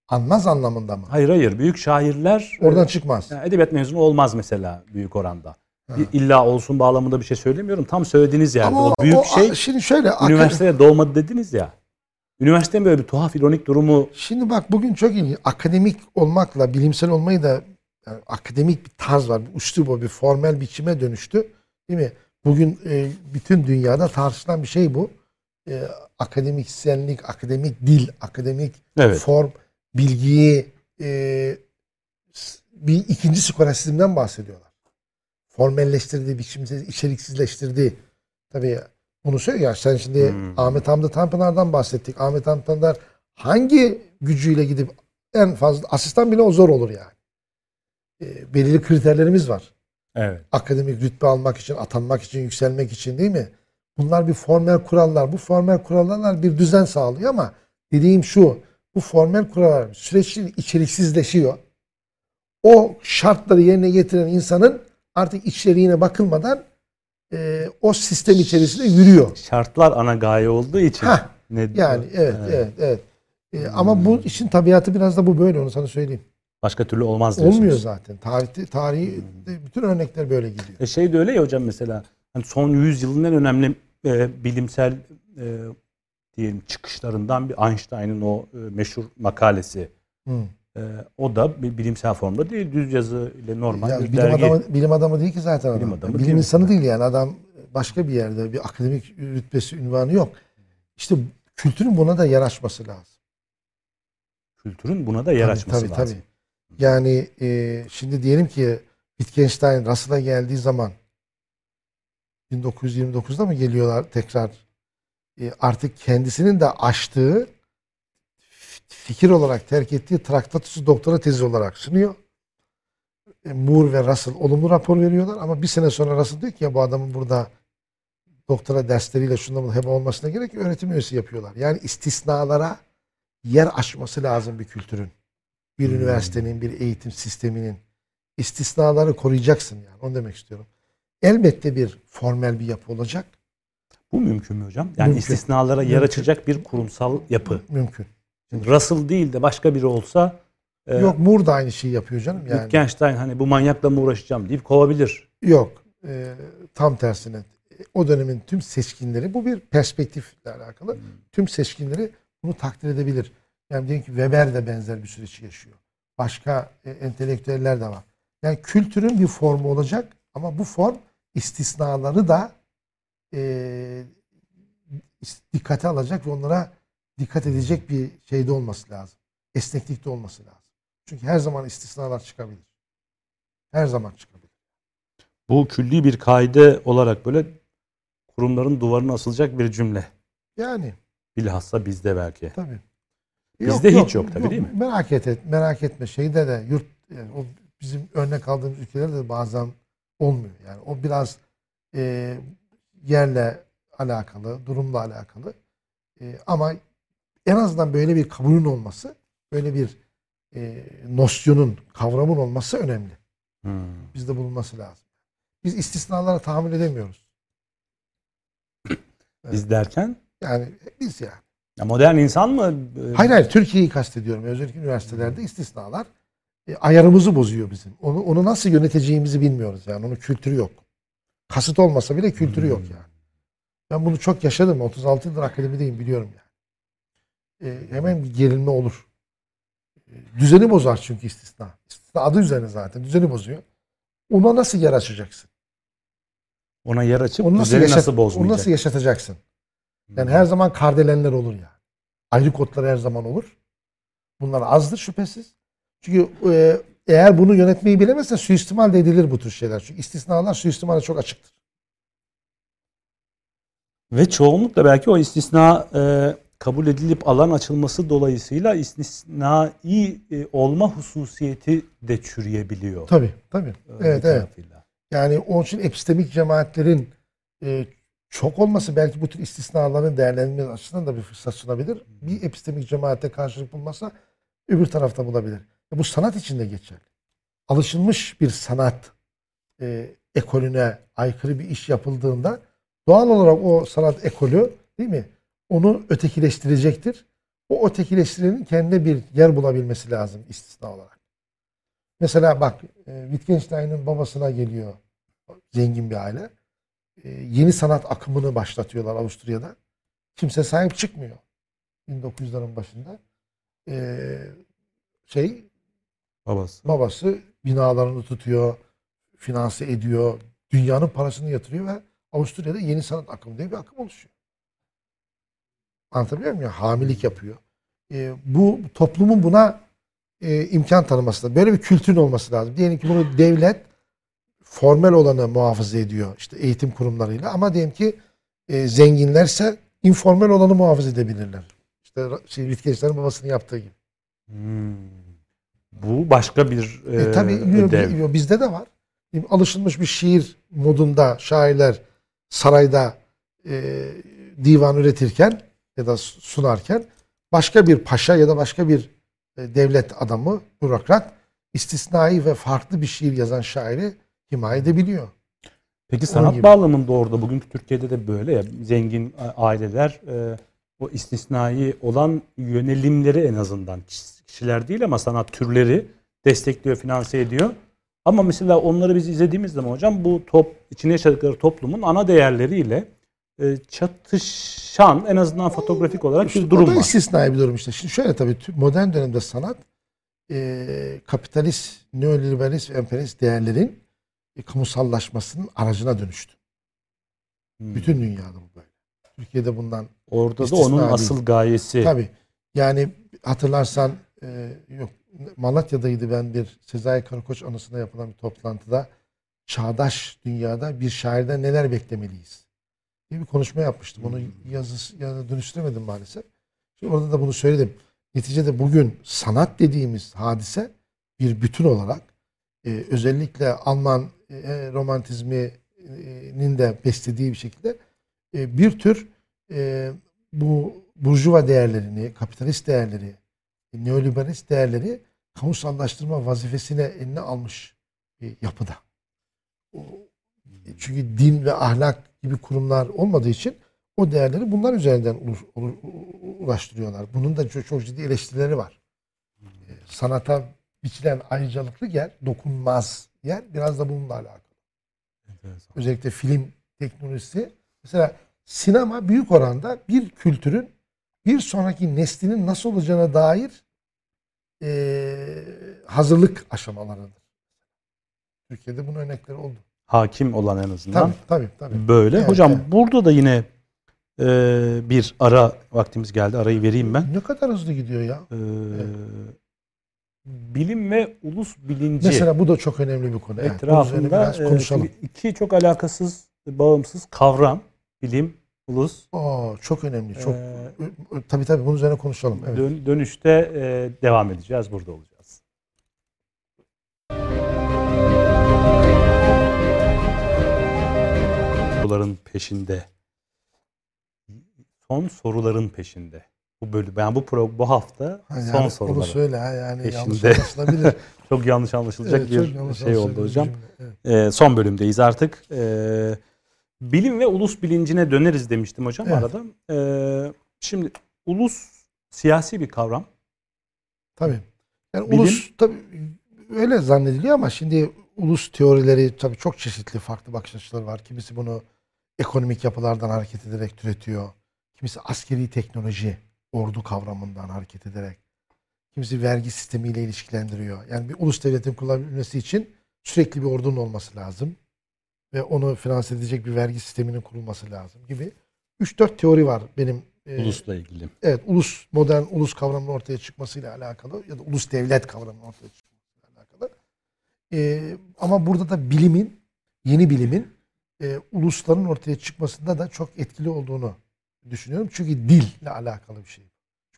Anmaz anlamında mı? hayır hayır büyük şairler e, Oradan çıkmaz. yani edebiyat mezunu olmaz mesela büyük oranda. Ha. İlla olsun bağlamında bir şey söylemiyorum. Tam söylediğiniz yerde Ama o o, büyük o- şey şimdi şöyle üniversitede doğmadı dediniz ya. Üniversitenin böyle bir tuhaf ironik durumu Şimdi bak bugün çok iyi. Akademik olmakla bilimsel olmayı da yani akademik bir tarz var. Bir üslubu, bir formel biçime dönüştü. Değil mi? Bugün e, bütün dünyada tartışılan bir şey bu. E, akademisyenlik, akademik dil, akademik Evet. form, bilgiyi e, bir ikinci skolasizmden bahsediyorlar. Formelleştirdi, biçimsiz, içeriksizleştirdi. Tabii bunu söylüyor. Ya sen şimdi Hmm. Ahmet Hamdi Tanpınar'dan bahsettik. Ahmet Hamdi Tanpınar hangi gücüyle gidip en fazla asistan bile o zor olur yani. E, belirli kriterlerimiz var. Evet. Akademik rütbe almak için, atanmak için, yükselmek için değil mi? Bunlar bir formel kurallar. Bu formel kurallar bir düzen sağlıyor ama dediğim şu. Bu formel kurallar süreçli içeriksizleşiyor. O şartları yerine getiren insanın artık içeriğine bakılmadan e, o sistem içerisinde yürüyor. Şartlar ana gaye olduğu için. Hah, ne, Yani evet, evet, evet. E, ama bu işin tabiatı biraz da bu böyle onu sana söyleyeyim. Başka türlü olmaz diyorsunuz. Olmuyor zaten. Tarihte, tarihi bütün örnekler böyle gidiyor. E şey de öyle ya hocam mesela hani son 100 yılın en önemli e, bilimsel e, diyelim çıkışlarından bir Einstein'ın o e, meşhur makalesi. Hı. E, o da bir bilimsel formda değil, düz yazı ile normal Yani bir bilim dergi. adamı bilim adamı değil ki zaten adam. Bilim adamı bilim değil. insanı değil yani adam başka bir yerde bir akademik rütbesi ünvanı yok. İşte kültürün buna da yaraşması lazım. Kültürün buna da yer Tabii, tabii, lazım. tabii. Yani e, şimdi diyelim ki Wittgenstein Russell'a geldiği zaman 1929'da mı geliyorlar tekrar E, artık kendisinin de açtığı fikir olarak terk ettiği Traktatus'u doktora tezi olarak sunuyor. E, Moore ve Russell olumlu rapor veriyorlar ama bir sene sonra Russell diyor ki ya bu adamın burada doktora dersleriyle şundan heba olmasına gerek yok, öğretim üyesi yapıyorlar. Yani istisnalara yer açması lazım bir kültürün. Bir Hmm. üniversitenin, bir eğitim sisteminin istisnaları koruyacaksın yani. Onu demek istiyorum. Elbette bir formel bir yapı olacak. Bu mümkün mü hocam? Yani Mümkün. istisnalara yer Mümkün. açacak bir kurumsal yapı. Mümkün. Şimdi Russell değil de başka biri olsa e, Yok Moore da aynı şeyi yapıyor canım. Yani. Wittgenstein hani bu manyakla mı uğraşacağım deyip kovabilir. Yok. Ee, tam tersine. O dönemin tüm seçkinleri bu bir perspektifle alakalı. Tüm seçkinleri bunu takdir edebilir. Yani diyelim ki Weber de benzer bir süreç yaşıyor. Başka e, entelektüeller de var. Yani kültürün bir formu olacak ama bu form istisnaları da e, dikkate alacak ve onlara dikkat edecek bir şeyde olması lazım. Esneklikte olması lazım. Çünkü her zaman istisnalar çıkabilir. Her zaman çıkabilir. Bu külli bir kaide olarak böyle kurumların duvarına asılacak bir cümle. Yani Bilhassa bizde belki. tabii. Bizde hiç yok tabii, değil mi? Merak et, merak etme. Şeyde de yurt yani o bizim örnek aldığımız ülkelerde de bazen olmuyor. Yani o biraz e, yerle alakalı, durumla alakalı. E, ama en azından böyle bir kabulün olması, böyle bir e, nosyonun, kavramın olması önemli. Hmm. Bizde bulunması lazım. Biz istisnalara tahammül edemiyoruz. Biz derken Yani biz yani. ya modern insan mı? Hayır hayır Türkiye'yi kastediyorum. Özellikle üniversitelerde istisnalar e, ayarımızı bozuyor bizim. Onu onu nasıl yöneteceğimizi bilmiyoruz yani. Onun kültürü yok. Kasıt olmasa bile kültürü yok yani. Ben bunu çok yaşadım. 36 yıldır akademideyim biliyorum yani. E, hemen bir gerilme olur. E, düzeni bozar çünkü istisna. İstisna adı üzerine zaten. Düzeni bozuyor. Ona nasıl yer açacaksın? Ona yer açıp Onu nasıl, yaşat- nasıl onu bozmayacak? nasıl yaşatacaksın? Yani her zaman kardelenler olur yani. Ayrı kodlar her zaman olur. Bunlar azdır şüphesiz. Çünkü e, eğer bunu yönetmeyi bilemezsen suistimal de edilir bu tür şeyler. Çünkü istisnalar suistimale çok açıktır. Ve çoğunlukla belki o istisna e, kabul edilip alan açılması dolayısıyla istisnai e, olma hususiyeti de çürüyebiliyor. Tabii tabii. Evet evet. Yani onun için epistemik cemaatlerin e, çok olması belki bu tür istisnaların değerlendirilmesi açısından da bir fırsat sunabilir. Bir epistemik cemaate karşılık bulmasa öbür tarafta bulabilir. E, bu sanat için de geçerli. Alışılmış bir sanat e, ekolüne aykırı bir iş yapıldığında doğal olarak o sanat ekolü değil mi? Onu ötekileştirecektir. O ötekileştirenin kendine bir yer bulabilmesi lazım istisna olarak. Mesela bak e, Wittgenstein'in babasına geliyor zengin bir aile. E, yeni sanat akımını başlatıyorlar Avusturya'da. Kimse sahip çıkmıyor. 1900'lerin başında. Ee, şey Babası. babası binalarını tutuyor, finanse ediyor, dünyanın parasını yatırıyor ve Avusturya'da yeni sanat akımı diye bir akım oluşuyor. Anlatabiliyor muyum? Hamilik yapıyor. Ee, bu toplumun buna e, imkan tanıması lazım. Böyle bir kültürün olması lazım. Diyelim ki bunu devlet formel olanı muhafaza ediyor işte eğitim kurumlarıyla ama diyelim ki e, zenginlerse informel olanı muhafaza edebilirler. İşte şey, Wittgenstein'in babasının yaptığı gibi. Hmm. Bu başka bir e, E, tabii yo- dev. bizde de var. Alışılmış bir şiir modunda şairler sarayda e, divan üretirken ya da sunarken başka bir paşa ya da başka bir e, devlet adamı, bürokrat istisnai ve farklı bir şiir yazan şairi himaye edebiliyor. Peki sanat gibi. bağlamında orada bugünkü Türkiye'de de böyle ya zengin a- aileler e, o istisnai olan yönelimleri en azından kişi- kişiler değil ama sanat türleri destekliyor, finanse ediyor. Ama mesela onları biz izlediğimiz zaman hocam bu top içine yaşadıkları toplumun ana değerleriyle e, çatışan en azından fotoğrafik olarak İşte bir durum var. istisnai bir durum işte. Şimdi şöyle tabii modern dönemde sanat e, kapitalist, neoliberalist ve emperyalist değerlerin e, kamusallaşmasının aracına dönüştü. Hmm. Bütün dünyada bu böyle. Türkiye'de bundan Orada da onun değil. asıl gayesi. tabii yani hatırlarsan e, yok Malatya'daydı ben bir Sezai Karakoç anısına yapılan bir toplantıda çağdaş dünyada bir şairden neler beklemeliyiz diye bir konuşma yapmıştım. Onu yazı ya dönüştüremedim maalesef. Şimdi orada da bunu söyledim. Neticede bugün sanat dediğimiz hadise bir bütün olarak e, özellikle Alman e, romantizminin de beslediği bir şekilde e, bir tür e, bu burjuva değerlerini, kapitalist değerleri, neoliberalist değerleri kamusallaştırma vazifesine eline almış bir yapıda. Çünkü din ve ahlak gibi kurumlar olmadığı için o değerleri bunlar üzerinden ulaştırıyorlar. Bunun da çok, çok ciddi eleştirileri var. E, Sanata biçilen ayrıcalıklı yer, dokunmaz yer biraz da bununla alakalı. Özellikle film teknolojisi. Mesela sinema büyük oranda bir kültürün bir sonraki neslinin nasıl olacağına dair e, hazırlık aşamalarıdır. Türkiye'de bunun örnekleri oldu. Hakim olan en azından. Tabii tabii. tabii. Böyle. Evet, Hocam evet. burada da yine e, bir ara vaktimiz geldi. Arayı vereyim ben. Ne kadar hızlı gidiyor ya. E, Bilim ve ulus bilinci Mesela bu da çok önemli bir konu. Evet, etrafında e, iki çok alakasız, bağımsız kavram. Bilim, ulus. Oo, çok önemli. Çok e, ö- tabii tabii bunun üzerine konuşalım. Evet. dön- dönüşte e, devam edeceğiz. Burada olacağız. Soruların peşinde. Son soruların peşinde. Bu bölüm, yani bu pro, bu hafta Ha, yani son Onu soruları. söyle ha yani yanlış Peşinde. anlaşılabilir. Çok yanlış anlaşılacak Evet, bir yanlış şey oldu hocam. cümle. Evet. Ee, son bölümdeyiz artık. Ee, bilim ve ulus bilincine döneriz demiştim hocam Evet. arada. Ee, şimdi ulus siyasi bir kavram. Tabii. Yani Bilim- ulus tabii öyle zannediliyor ama şimdi ulus teorileri tabii çok çeşitli farklı bakış açıları var. Kimisi bunu ekonomik yapılardan hareket ederek türetiyor. Kimisi askeri teknoloji, ordu kavramından hareket ederek. Kimisi vergi sistemiyle ilişkilendiriyor. Yani bir ulus devletin kullanabilmesi için sürekli bir ordunun olması lazım. Ve onu finanse edecek bir vergi sisteminin kurulması lazım gibi. 3-4 teori var benim e, Ulusla ilgili. evet ulus modern ulus kavramının ortaya çıkmasıyla alakalı ya da ulus devlet kavramının ortaya çıkmasıyla alakalı. Ee, ama burada da bilimin yeni bilimin e, ulusların ortaya çıkmasında da çok etkili olduğunu düşünüyorum. Çünkü dille alakalı bir şey.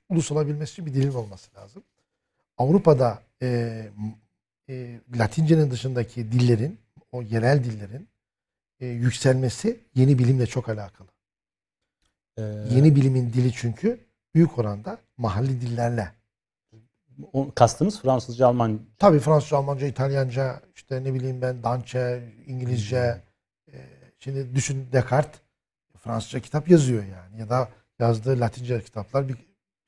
Ulus olabilmesi için bir dilin olması lazım. Avrupa'da e, e, Latince'nin dışındaki dillerin, o yerel dillerin e, yükselmesi yeni bilimle çok alakalı. Ee, Yeni bilimin dili çünkü büyük oranda mahalli dillerle. o- kastınız Fransızca, Alman. Tabii Fransızca, Almanca, İtalyanca, işte ne bileyim ben Dançe, İngilizce. Şimdi düşün Descartes Fransızca kitap yazıyor yani. Ya da yazdığı Latince kitaplar bir,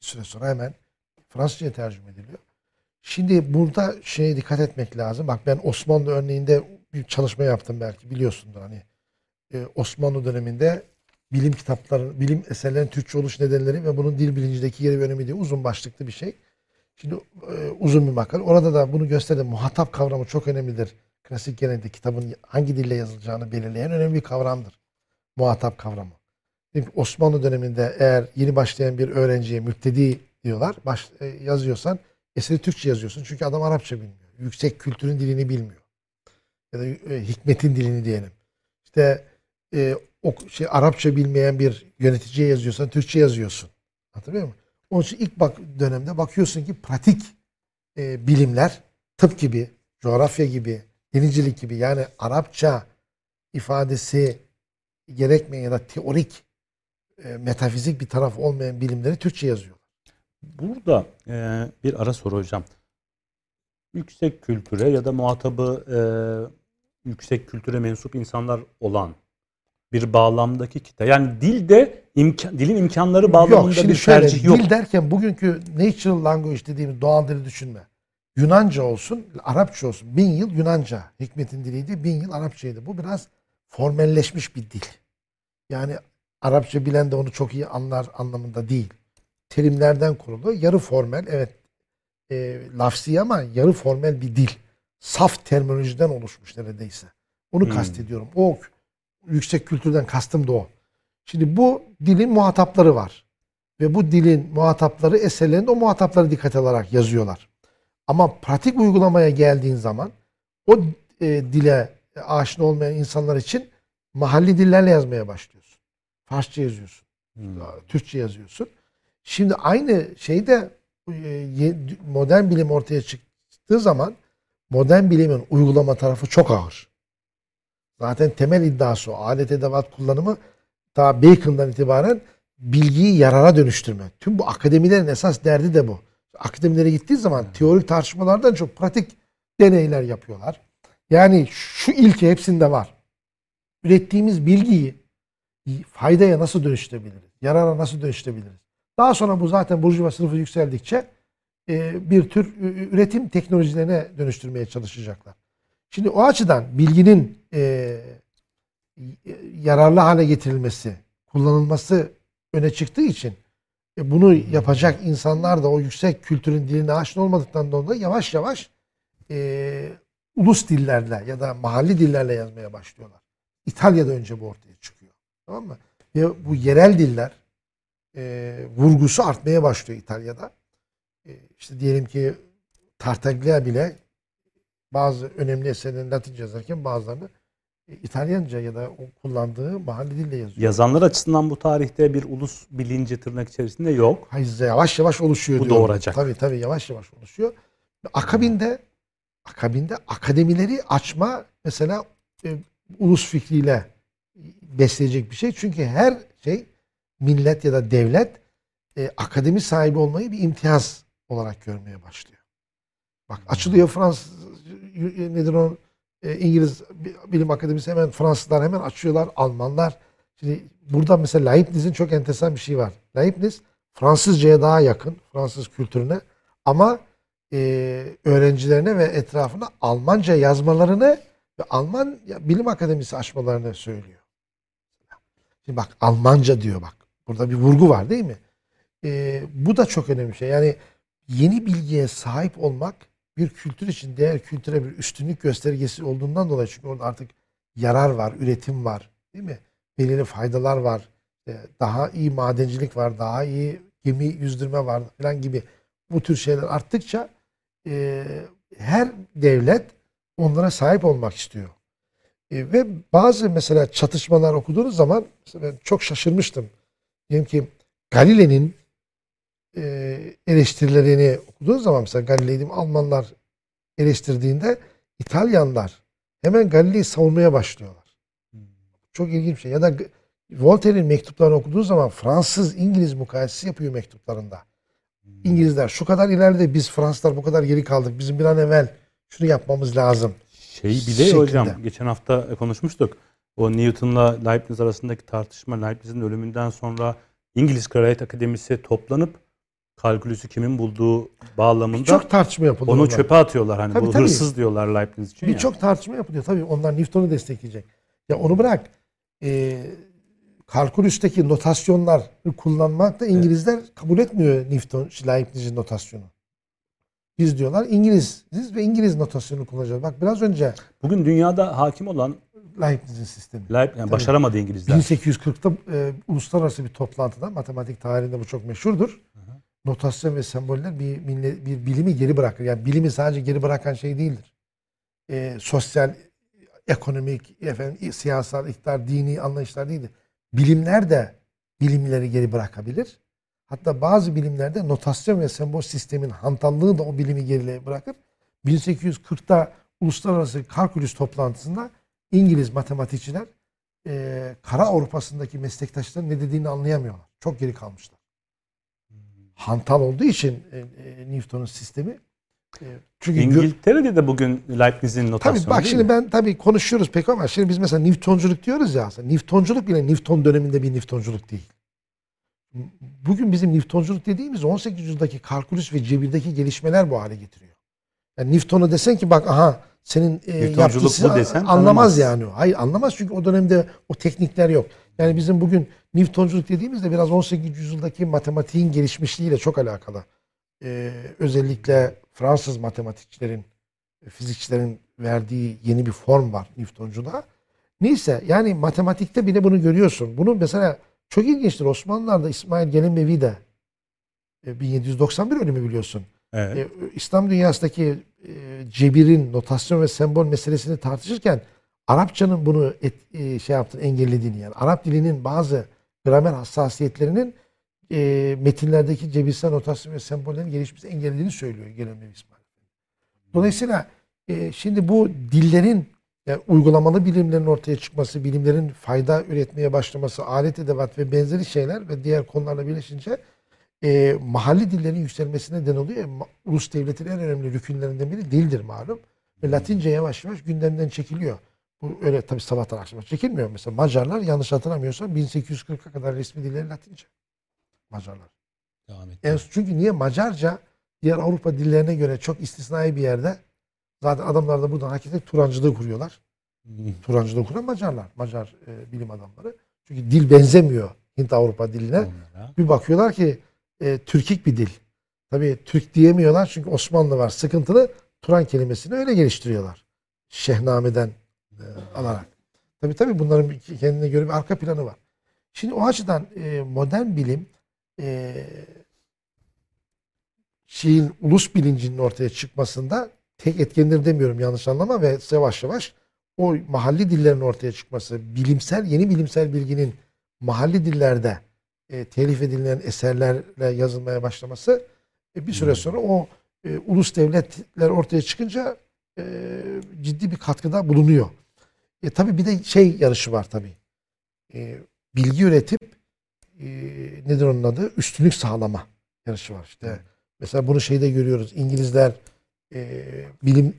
süre sonra hemen Fransızca'ya tercüme ediliyor. Şimdi burada şeye dikkat etmek lazım. Bak ben Osmanlı örneğinde bir çalışma yaptım belki biliyorsundur hani. E, Osmanlı döneminde bilim kitapları, bilim eserlerin Türkçe oluş nedenleri ve bunun dil bilincindeki yeri ve önemi diye uzun başlıklı bir şey. Şimdi e, uzun bir makale. Orada da bunu gösterdim. Muhatap kavramı çok önemlidir. Klasik geleneğinde kitabın hangi dille yazılacağını belirleyen önemli bir kavramdır. Muhatap kavramı. Osmanlı döneminde eğer yeni başlayan bir öğrenciye müptedi diyorlar. Baş, e, yazıyorsan eseri Türkçe yazıyorsun. Çünkü adam Arapça bilmiyor. Yüksek kültürün dilini bilmiyor. Ya da e, hikmetin dilini diyelim. İşte e, o şey Arapça bilmeyen bir yöneticiye yazıyorsan Türkçe yazıyorsun. Hatırlıyor musun? Onun için ilk bak dönemde bakıyorsun ki pratik e, bilimler tıp gibi, coğrafya gibi, denizcilik gibi yani Arapça ifadesi gerekmeyen ya da teorik e, metafizik bir taraf olmayan bilimleri Türkçe yazıyor. Burada e, bir ara soru hocam. Yüksek kültüre ya da muhatabı e, yüksek kültüre mensup insanlar olan bir bağlamdaki kitap. Yani dilde imkan, dilin imkanları bağlamında Yok şimdi bir şöyle tercih yok. dil derken bugünkü natural language dediğimiz doğal dili düşünme. Yunanca olsun, Arapça olsun. Bin yıl Yunanca hikmetin diliydi, bin yıl Arapçaydı. Bu biraz formelleşmiş bir dil. Yani Arapça bilen de onu çok iyi anlar anlamında değil. Terimlerden kurulu. Yarı formel, evet e, lafsi ama yarı formel bir dil. Saf terminolojiden oluşmuş neredeyse. Onu Hmm. kastediyorum. O yüksek kültürden kastım da o. Şimdi bu dilin muhatapları var. Ve bu dilin muhatapları eserlerinde o muhatapları dikkat alarak yazıyorlar. Ama pratik uygulamaya geldiğin zaman o e, dile aşina olmayan insanlar için mahalli dillerle yazmaya başlıyorsun. Farsça yazıyorsun. Hmm. Türkçe yazıyorsun. Şimdi aynı şeyde e, modern bilim ortaya çıktığı zaman modern bilimin uygulama tarafı çok ağır. Zaten temel iddiası o. Alet edevat kullanımı ta Bacon'dan itibaren bilgiyi yarara dönüştürme. Tüm bu akademilerin esas derdi de bu. Akademilere gittiği zaman teorik tartışmalardan çok pratik deneyler yapıyorlar. Yani şu ilke hepsinde var. Ürettiğimiz bilgiyi faydaya nasıl dönüştürebiliriz? Yarara nasıl dönüştürebiliriz? Daha sonra bu zaten burjuva sınıfı yükseldikçe e, bir tür üretim teknolojilerine dönüştürmeye çalışacaklar. Şimdi o açıdan bilginin e, yararlı hale getirilmesi, kullanılması öne çıktığı için e, bunu yapacak insanlar da o yüksek kültürün diline aşina olmadıktan dolayı yavaş yavaş e, ulus dillerle ya da mahalli dillerle yazmaya başlıyorlar. İtalya'da önce bu ortaya çıkıyor. Tamam mı? Ve bu yerel diller e, vurgusu artmaya başlıyor İtalya'da. E, işte diyelim ki Tartaglia bile bazı önemli eserlerini Latince yazarken bazılarını İtalyanca ya da o kullandığı mahalli dille yazıyor. Yazanlar açısından bu tarihte bir ulus bilinci tırnak içerisinde yok. Hayır, yavaş yavaş oluşuyor Bu diyorum. doğuracak. Tabii tabii yavaş yavaş oluşuyor. Akabinde akabinde akademileri açma mesela e, ulus fikriyle besleyecek bir şey. Çünkü her şey millet ya da devlet e, akademi sahibi olmayı bir imtiyaz olarak görmeye başlıyor. Bak açılıyor Fransız e, nedir o e, İngiliz bilim akademisi hemen Fransızlar hemen açıyorlar Almanlar. Şimdi burada mesela Leibniz'in çok enteresan bir şey var. Leibniz Fransızcaya daha yakın Fransız kültürüne ama e, öğrencilerine ve etrafına Almanca yazmalarını ve Alman bilim akademisi açmalarını söylüyor. Şimdi bak Almanca diyor bak. Burada bir vurgu var değil mi? E, bu da çok önemli bir şey. Yani yeni bilgiye sahip olmak bir kültür için değer kültüre bir üstünlük göstergesi olduğundan dolayı çünkü orada artık yarar var, üretim var değil mi? Belirli faydalar var. E, Daha iyi madencilik var, daha iyi gemi yüzdürme var falan gibi bu tür şeyler arttıkça e, her devlet onlara sahip olmak istiyor. E, ve bazı mesela çatışmalar okuduğunuz zaman ben çok şaşırmıştım. Diyelim ki Galile'nin e, eleştirilerini okuduğunuz zaman mesela Galile'yi Almanlar eleştirdiğinde İtalyanlar hemen Galile'yi savunmaya başlıyorlar. Çok ilginç bir şey. Ya da Voltaire'in mektuplarını okuduğu zaman Fransız İngiliz mukayesesi yapıyor mektuplarında. İngilizler şu kadar ileride biz Fransızlar bu kadar geri kaldık. Bizim bir an evvel şunu yapmamız lazım. Şey bile Şeklinde. hocam geçen hafta konuşmuştuk. O Newton'la Leibniz arasındaki tartışma Leibniz'in ölümünden sonra İngiliz Kraliyet Akademisi toplanıp kalkülüsü kimin bulduğu bağlamında Çok tartışma yapılıyor. onu onlar. çöpe atıyorlar. Hani Tabii, bu tabii. hırsız diyorlar Leibniz için. Birçok tartışma yapılıyor. Tabii onlar Newton'u destekleyecek. Ya onu bırak. Ee, kalkülüsteki notasyonlar kullanmak da İngilizler kabul etmiyor Newton, Leibniz'in notasyonu. Biz diyorlar İngiliziz ve İngiliz notasyonu kullanacağız. Bak biraz önce Bugün dünyada hakim olan Leibniz'in sistemi. Leib- yani başaramadı İngilizler. 1840'ta e, uluslararası bir toplantıda matematik tarihinde bu çok meşhurdur. Notasyon ve semboller bir, millet, bir bilimi geri bırakır. Yani bilimi sadece geri bırakan şey değildir. E, sosyal, ekonomik, efendim, siyasal, iktidar, dini anlayışlar değildir. Bilimler de bilimleri geri bırakabilir. Hatta bazı bilimlerde notasyon ve sembol sistemin hantallığı da o bilimi gerileye bırakır. 1840'ta uluslararası kalkülüs toplantısında İngiliz matematikçiler e, Kara Avrupa'sındaki meslektaşların ne dediğini anlayamıyorlar. Çok geri kalmışlar. Hantal olduğu için e, e, Newton'un sistemi. E, çünkü İngiltere'de de bugün Leibniz'in notasyonu Tabii bak şimdi mi? ben tabii konuşuyoruz pek ama şimdi biz mesela Newtonculuk diyoruz ya aslında. Newtonculuk bile Newton döneminde bir Newtonculuk değil. Bugün bizim Newtonculuk dediğimiz 18. yüzyıldaki kalkülüs ve cebirdeki gelişmeler bu hale getiriyor. Yani Newton'a desen ki bak aha senin e, yaptığı desen anlamaz tanımaz. yani. Hayır anlamaz çünkü o dönemde o teknikler yok. Yani bizim bugün Newtonculuk dediğimizde biraz 18. yüzyıldaki matematiğin gelişmişliğiyle çok alakalı. Ee, özellikle Fransız matematikçilerin, e, fizikçilerin verdiği yeni bir form var Newtonculuğa. Neyse yani matematikte bile bunu görüyorsun. Bunu mesela çok ilginçtir. Osmanlılar'da İsmail Gelenbevi de e, 1791 ölümü biliyorsun. Evet. E, İslam dünyasındaki e, cebirin notasyon ve sembol meselesini tartışırken Arapçanın bunu et, e, şey yaptığını engellediğini yani Arap dilinin bazı gramer hassasiyetlerinin e, metinlerdeki cebirsel notasyon ve sembollerin gelişmesi engellediğini söylüyor Gelenbevi İsmail. Dolayısıyla e, şimdi bu dillerin yani uygulamalı bilimlerin ortaya çıkması, bilimlerin fayda üretmeye başlaması, alet edevat ve benzeri şeyler ve diğer konularla birleşince e, mahalli dillerin yükselmesine neden oluyor. Ma- Ulus devletin en önemli rükünlerinden biri dildir malum. Ve Latince yavaş yavaş gündemden çekiliyor. Bu öyle tabii sabahtan akşama çekilmiyor. Mesela Macarlar yanlış hatırlamıyorsam 1840'a kadar resmi dilleri Latince. Macarlar. Devam et. En, çünkü niye? Macarca diğer Avrupa dillerine göre çok istisnai bir yerde. Zaten adamlar da buradan hakikaten Turancılığı kuruyorlar. Turancılığı kuran Macarlar. Macar e, bilim adamları. Çünkü dil benzemiyor Hint Avrupa diline. Onlara. Bir bakıyorlar ki e, Türkik bir dil. Tabii Türk diyemiyorlar çünkü Osmanlı var. Sıkıntılı. Turan kelimesini öyle geliştiriyorlar. Şehnameden e, alarak. Tabii tabii bunların kendine göre bir arka planı var. Şimdi o açıdan e, modern bilim e, şeyin ulus bilincinin ortaya çıkmasında tek etkendir demiyorum yanlış anlama ve yavaş yavaş o mahalli dillerin ortaya çıkması, bilimsel yeni bilimsel bilginin mahalli dillerde e, telif edilen eserlerle yazılmaya başlaması e, bir süre Hmm. sonra o e, ulus devletler ortaya çıkınca e, ciddi bir katkıda bulunuyor. E, tabii bir de şey yarışı var tabii. E, bilgi üretip e, nedir onun adı? Üstünlük sağlama yarışı var. İşte mesela bunu şeyde görüyoruz. İngilizler e, bilim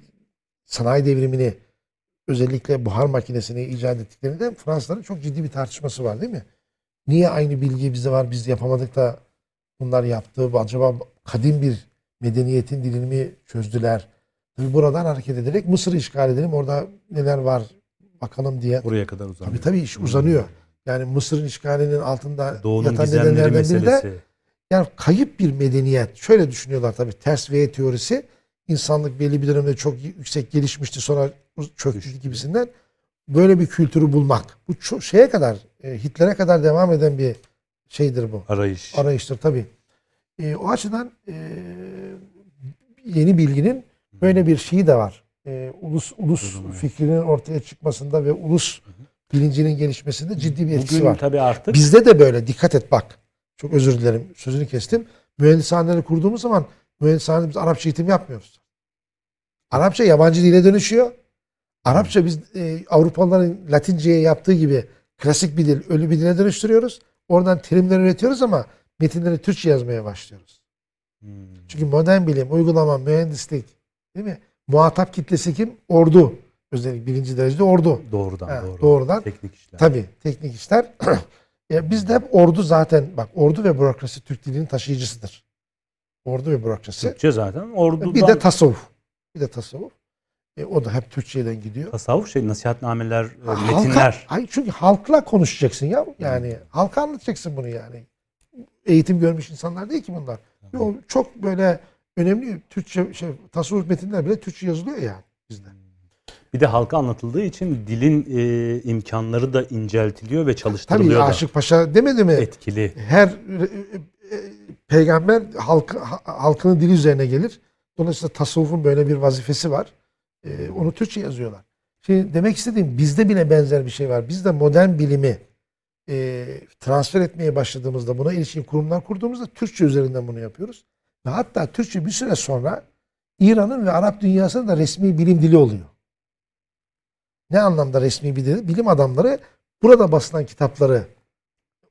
sanayi devrimini özellikle buhar makinesini icat ettiklerinde Fransızların çok ciddi bir tartışması var değil mi? Niye aynı bilgi bizde var biz yapamadık da bunlar yaptı? Acaba kadim bir medeniyetin dilini mi çözdüler? Tabii buradan hareket ederek Mısır'ı işgal edelim. Orada neler var bakalım diye. Buraya kadar uzanıyor. Tabii tabii iş uzanıyor. Yani Mısır'ın işgalinin altında Doğunun yatan nedenlerden biri de meselesi. yani kayıp bir medeniyet. Şöyle düşünüyorlar tabii ters V teorisi. İnsanlık belli bir dönemde çok yüksek gelişmişti sonra çöktü gibisinden. Böyle bir kültürü bulmak. Bu çok şeye kadar e, Hitler'e kadar devam eden bir şeydir bu. Arayış. Arayıştır tabii. E, o açıdan e, yeni bilginin böyle bir şeyi de var. E, ulus ulus Durumu. fikrinin ortaya çıkmasında ve ulus bilincinin gelişmesinde ciddi bir etkisi Bugün var. tabii artık Bizde de böyle dikkat et bak. Çok özür dilerim sözünü kestim. Mühendishaneleri kurduğumuz zaman mühendishanede biz Arapça eğitim yapmıyoruz. Arapça yabancı dile dönüşüyor. Arapça biz e, Avrupalıların Latince'ye yaptığı gibi klasik bir dil, ölü bir dile dönüştürüyoruz. Oradan terimler üretiyoruz ama metinleri Türkçe yazmaya başlıyoruz. Hmm. Çünkü modern bilim, uygulama, mühendislik değil mi? Muhatap kitlesi kim? Ordu. Özellikle birinci derecede ordu. doğrudan Ha, doğru. doğrudan. Teknik işler. Tabii teknik işler. ya bizde hep ordu zaten bak ordu ve bürokrasi Türk dilinin taşıyıcısıdır. Ordu ve bürokrasi. Türkçe zaten ordudan Bir de tasavvuf. Bir de tasavvuf. E, o da hep Türkçeden gidiyor. Tasavvuf şey nasihatnameler, e, Halka- metinler. Hayır çünkü halkla konuşacaksın ya. Yani halka anlatacaksın bunu yani. Eğitim görmüş insanlar değil ki bunlar. Yo, çok böyle önemli Türkçe şey tasavvuf metinler bile Türkçe yazılıyor yani bizde. Bir de halka anlatıldığı için dilin e, imkanları da inceltiliyor ve Tabii çalıştırılıyor da. Aşık Paşa demedi mi? Etkili. Her e, e, peygamber halk, ha- halkının dili üzerine gelir. Dolayısıyla tasavvufun böyle bir vazifesi var. E, onu Türkçe yazıyorlar. Şimdi demek istediğim bizde bile benzer bir şey var. Biz de modern bilimi e, transfer etmeye başladığımızda buna ilişkin kurumlar kurduğumuzda Türkçe üzerinden bunu yapıyoruz. Ve hatta Türkçe bir süre sonra İran'ın ve Arap dünyasının da resmi bilim dili oluyor. Ne anlamda resmi bir dili? Bilim adamları burada basılan kitapları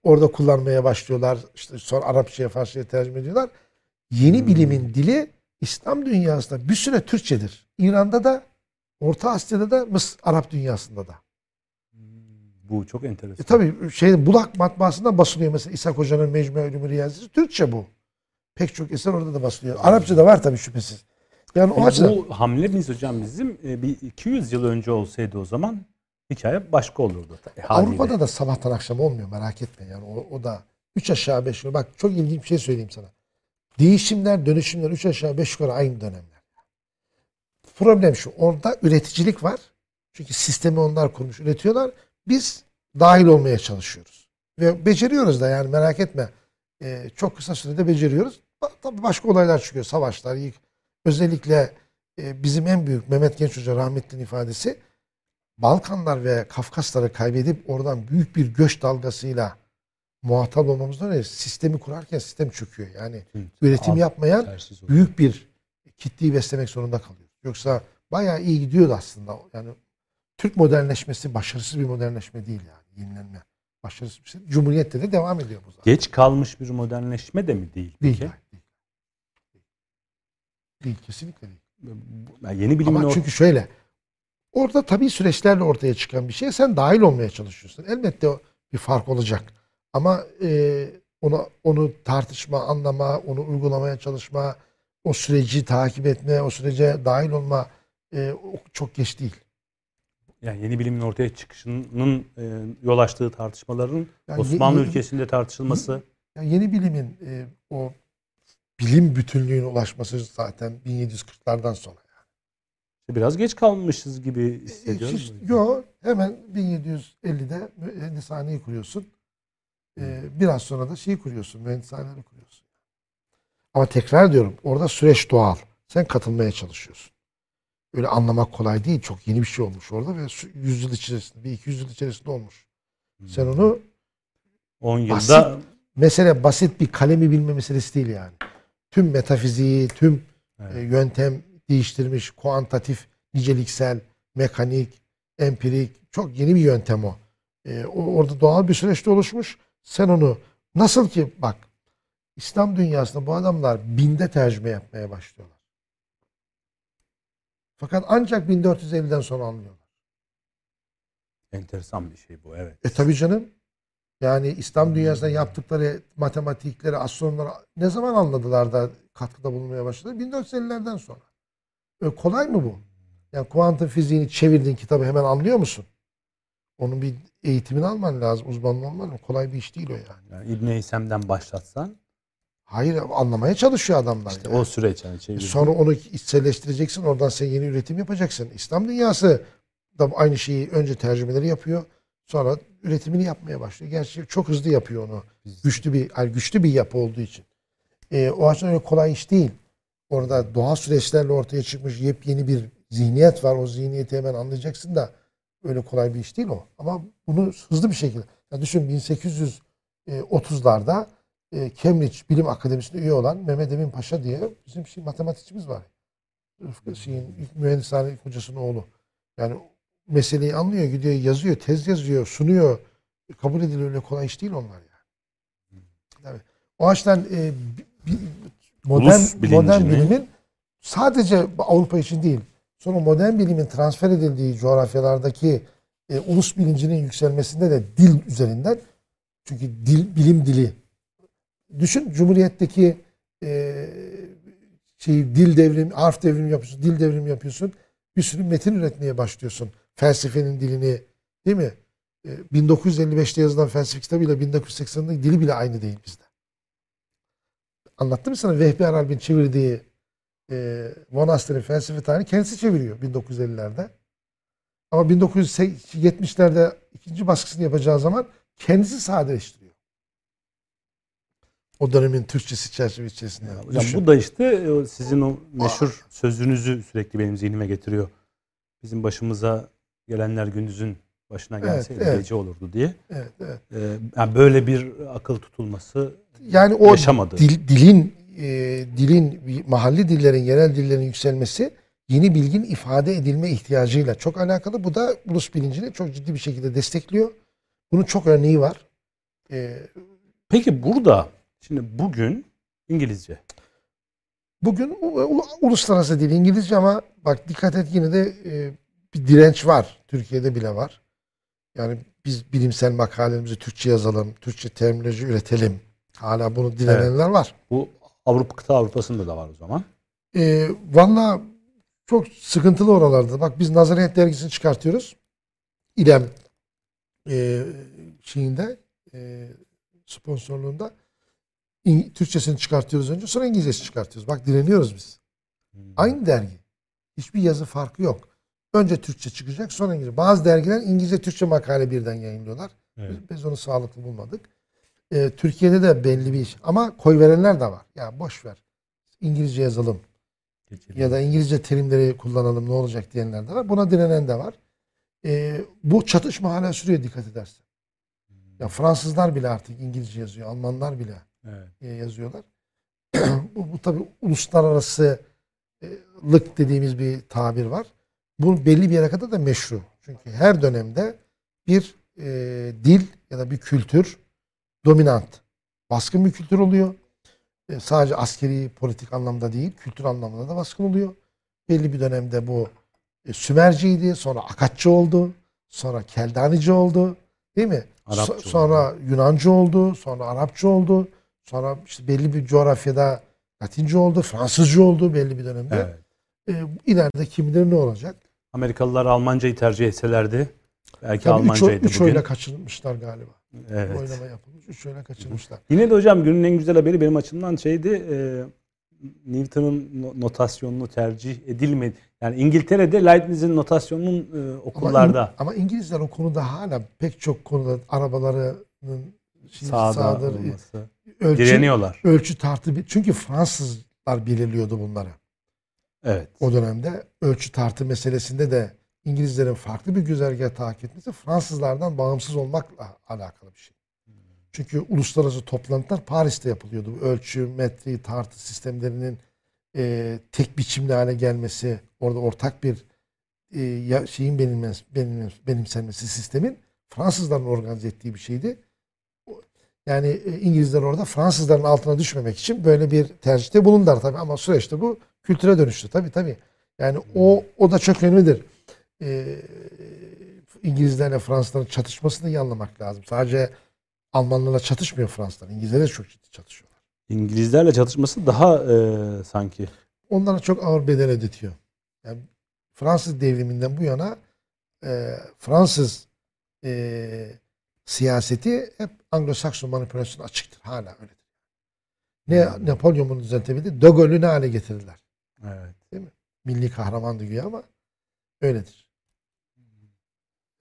orada kullanmaya başlıyorlar. İşte sonra Arapçaya, Farsçaya tercüme ediyorlar. Yeni bilimin dili İslam dünyasında bir süre Türkçedir. İran'da da, Orta Asya'da da, Mısır, Arap dünyasında da. Bu çok enteresan. E tabii şey Bulak matbaasında basılıyor mesela İshak Hoca'nın Mecmua Ulûmü Riyazisi Türkçe bu. Pek çok eser orada da basılıyor. Arapça da var tabii şüphesiz. Yani o açıdan bu hamlemiz hocam bizim e, bir 200 yıl önce olsaydı o zaman hikaye başka olurdu. E. Avrupa'da da sabahtan akşam olmuyor merak etme yani o, o da 3 aşağı 5 yukarı. Bak çok ilginç bir şey söyleyeyim sana. Değişimler, dönüşümler 3 aşağı 5 yukarı aynı dönemler. Problem şu. Orada üreticilik var. Çünkü sistemi onlar kurmuş, üretiyorlar. Biz dahil olmaya çalışıyoruz. Ve beceriyoruz da yani merak etme. Ee, çok kısa sürede beceriyoruz. Tabii başka olaylar çıkıyor. Savaşlar, yık. Özellikle e, bizim en büyük Mehmet Genç Hoca rahmetlinin ifadesi Balkanlar ve Kafkasları kaybedip oradan büyük bir göç dalgasıyla muhatap olmamızdan öyle sistemi kurarken sistem çöküyor. Yani Hı. üretim Al, yapmayan büyük bir kitleyi beslemek zorunda kalıyor. Yoksa bayağı iyi gidiyordu aslında. Yani Türk modernleşmesi başarısız bir modernleşme değil yani. Yenilenme. Başarısız bir şey. Cumhuriyette de devam ediyor bu zaten. Geç kalmış bir modernleşme de mi değil? Değil. yani, Değil. Değil. Kesinlikle değil. Yani yeni bilimin Ama çünkü şöyle. Orada tabii süreçlerle ortaya çıkan bir şey. Sen dahil olmaya çalışıyorsun. Elbette bir fark olacak. Ama e, onu, onu tartışma, anlama, onu uygulamaya çalışma, o süreci takip etme, o sürece dahil olma e, çok geç değil. Yani yeni bilimin ortaya çıkışının e, yol açtığı tartışmaların Yani Osmanlı ye- ye- ülkesinde tartışılması Yani yeni bilimin e, o bilim bütünlüğüne ulaşması zaten 1740'lardan sonra. biraz geç kalmışız gibi hissediyorum. Hiç- Yo hemen 1750'de mühendishaneyi kuruyorsun. Ee, biraz sonra da şeyi kuruyorsun. Mühendishaneyi kuruyorsun. Ama tekrar diyorum orada süreç doğal. Sen katılmaya çalışıyorsun. Öyle anlamak kolay değil. Çok yeni bir şey olmuş orada ve su- 100 yıl içerisinde, bir 200 yıl içerisinde olmuş. Sen onu 10 yılda basit- mesele basit bir kalemi bilme meselesi değil yani. Tüm metafiziği, tüm Evet. e, yöntem değiştirmiş, kuantatif, niceliksel, mekanik, empirik çok yeni bir yöntem o. E, o orada doğal bir süreçte oluşmuş. Sen onu nasıl ki bak İslam dünyasında bu adamlar binde tercüme yapmaya başlıyorlar. Fakat ancak 1450'den sonra anlıyorlar. enteresan bir şey bu evet. E tabi canım. Yani İslam dünyasında yaptıkları matematikleri, astronomları ne zaman anladılar da katkıda bulunmaya başladı? 1450'lerden sonra. E, kolay mı bu? Yani kuantum fiziğini çevirdin kitabı hemen anlıyor musun? Onun bir eğitimini alman lazım, uzmanlığı alman lazım. Kolay bir iş değil o yani. Yani İbn Heysem'den başlatsan Hayır anlamaya çalışıyor adamlar. işte yani. o süreç yani çeviri. Sonra onu içselleştireceksin. Oradan sen yeni üretim yapacaksın. İslam dünyası da aynı şeyi önce tercümeleri yapıyor. Sonra üretimini yapmaya başlıyor. Gerçi çok hızlı yapıyor onu. Güçlü bir yani güçlü bir yapı olduğu için. Ee, o açıdan öyle kolay iş değil. Orada doğal süreçlerle ortaya çıkmış yepyeni bir zihniyet var. O zihniyeti hemen anlayacaksın da öyle kolay bir iş değil o. Ama bunu hızlı bir şekilde. Ya düşün 1830'larda e, Cambridge Bilim Akademisi'ne üye olan Mehmet Emin Paşa diye bizim şey matematikçimiz var. Rıfkı şeyin ilk mühendishane ilk hocasının oğlu. Yani meseleyi anlıyor, gidiyor yazıyor, tez yazıyor, sunuyor. Kabul ediliyor öyle kolay iş değil onlar yani. Tabii. O açıdan e, bi- modern modern bilimin sadece Avrupa için değil, sonra modern bilimin transfer edildiği coğrafyalardaki e, ulus bilincinin yükselmesinde de dil üzerinden çünkü dil bilim dili düşün Cumhuriyet'teki e, şey dil devrimi, harf devrimi yapıyorsun, dil devrimi yapıyorsun. bir sürü metin üretmeye başlıyorsun. Felsefenin dilini değil mi? E, 1955'te yazılan felsefe kitabıyla 1980'deki dili bile aynı değil bizde. Anlattım mı sana Vehbi Aralbin çevirdiği e, Von Aster'in felsefe tarihini kendisi çeviriyor 1950'lerde. Ama 1970'lerde ikinci baskısını yapacağı zaman kendisi sadeleştiriyor. O dönemin Türkçesi çerçeve içerisinde. Hocam Düşün. bu da işte o sizin o meşhur sözünüzü sürekli benim zihnime getiriyor. Bizim başımıza gelenler gündüzün başına Evet, gelseydi evet. gece olurdu diye. Evet, evet. Ee, yani böyle bir akıl tutulması Yani o yaşamadı. dil- dilin e, dilin mahalli dillerin, yerel dillerin yükselmesi yeni bilgin ifade edilme ihtiyacıyla çok alakalı. Bu da ulus bilincini çok ciddi bir şekilde destekliyor. Bunun çok örneği var. E, Peki burada şimdi bugün İngilizce. Bugün u- u- uluslararası dil İngilizce ama bak dikkat et yine de e, bir direnç var. Türkiye'de bile var. Yani biz bilimsel makalelerimizi Türkçe yazalım, Türkçe terminoloji üretelim. Hala bunu dilenenler var. Bu Avrupa kıta Avrupa'sında da var o zaman. E, Valla çok sıkıntılı oralarda. Bak biz Nazariyet dergisini çıkartıyoruz. İrem e, şeyinde e, sponsorluğunda İng- Türkçesini çıkartıyoruz önce sonra İngilizcesini çıkartıyoruz. Bak direniyoruz biz. Aynı dergi. Hiçbir yazı farkı yok. Önce Türkçe çıkacak sonra İngilizce. Bazı dergiler İngilizce Türkçe makale birden yayınlıyorlar. Evet. Biz, biz onu sağlıklı bulmadık. Ee, Türkiye'de de belli bir iş. Ama koy verenler de var. Ya boş ver. İngilizce yazalım. Ya da İngilizce terimleri kullanalım ne olacak diyenler de var. Buna direnen de var. Ee, bu çatışma hala sürüyor dikkat edersen. Ya Fransızlar bile artık İngilizce yazıyor. Almanlar bile Evet. e, yazıyorlar. bu, bu tabii uluslararası e, lık dediğimiz bir tabir var. Bu belli bir yere kadar da meşru. Çünkü her dönemde bir e, dil ya da bir kültür dominant. Baskın bir kültür oluyor. E, sadece askeri, politik anlamda değil, kültür anlamında da baskın oluyor. Belli bir dönemde bu e, Sümerciydi, sonra Akatçı oldu, sonra Keldanici oldu. Değil mi? Arapça So- oldu. sonra Yunancı oldu, sonra Arapça oldu. Sonra işte belli bir coğrafyada Latince oldu, Fransızca oldu belli bir dönemde. Evet. E, ileride kim bilir ne olacak? Amerikalılar Almancayı tercih etselerdi belki Tabii üç, Almancaydı üç bugün. oyla kaçırmışlar galiba. Evet. Oynama yapılmış. Üç oyla kaçırmışlar. Yine de hocam günün en güzel haberi benim açımdan şeydi e, Newton'un no- notasyonunu tercih edilmedi. Yani İngiltere'de Leibniz'in notasyonunun e, Ama, okullarda İng- ama İngilizler o konuda hala pek çok konuda arabalarının sağda sağdır, olması. Ölçü, Direniyorlar. ölçü tartı. bir- Çünkü Fransızlar belirliyordu bunları. Evet. O dönemde ölçü tartı meselesinde de İngilizlerin farklı bir güzergah takip etmesi Fransızlardan bağımsız olmakla alakalı bir şey. Çünkü uluslararası toplantılar Paris'te yapılıyordu. Ölçü, metri, tartı sistemlerinin e, tek biçimli hale gelmesi, orada ortak bir e, şeyin benimlenmesi, benimsenmesi sistemin Fransızların organize ettiği bir şeydi. Yani e, İngilizler orada Fransızların altına düşmemek için böyle bir tercihte bulundular tabii ama süreçte bu kültüre dönüştü tabii tabii. Yani o o da çok önemlidir. Ee, İngilizlerle Fransızların çatışmasını iyi anlamak lazım. Sadece Almanlarla çatışmıyor Fransızlar. İngilizlerle çok ciddi çatışıyorlar. İngilizlerle çatışması daha e, sanki Onlara çok ağır bedel ödetiyor. Yani Fransız devriminden bu yana e, Fransız e, siyaseti hep Anglo-Sakson manipülasyonu açıktır. Hala öyledir. Ne Hmm. Napolyon bunu düzeltebildi. De Gaulle'ü ne hale getirdiler. evet. milli kahramandı güya ama öyledir.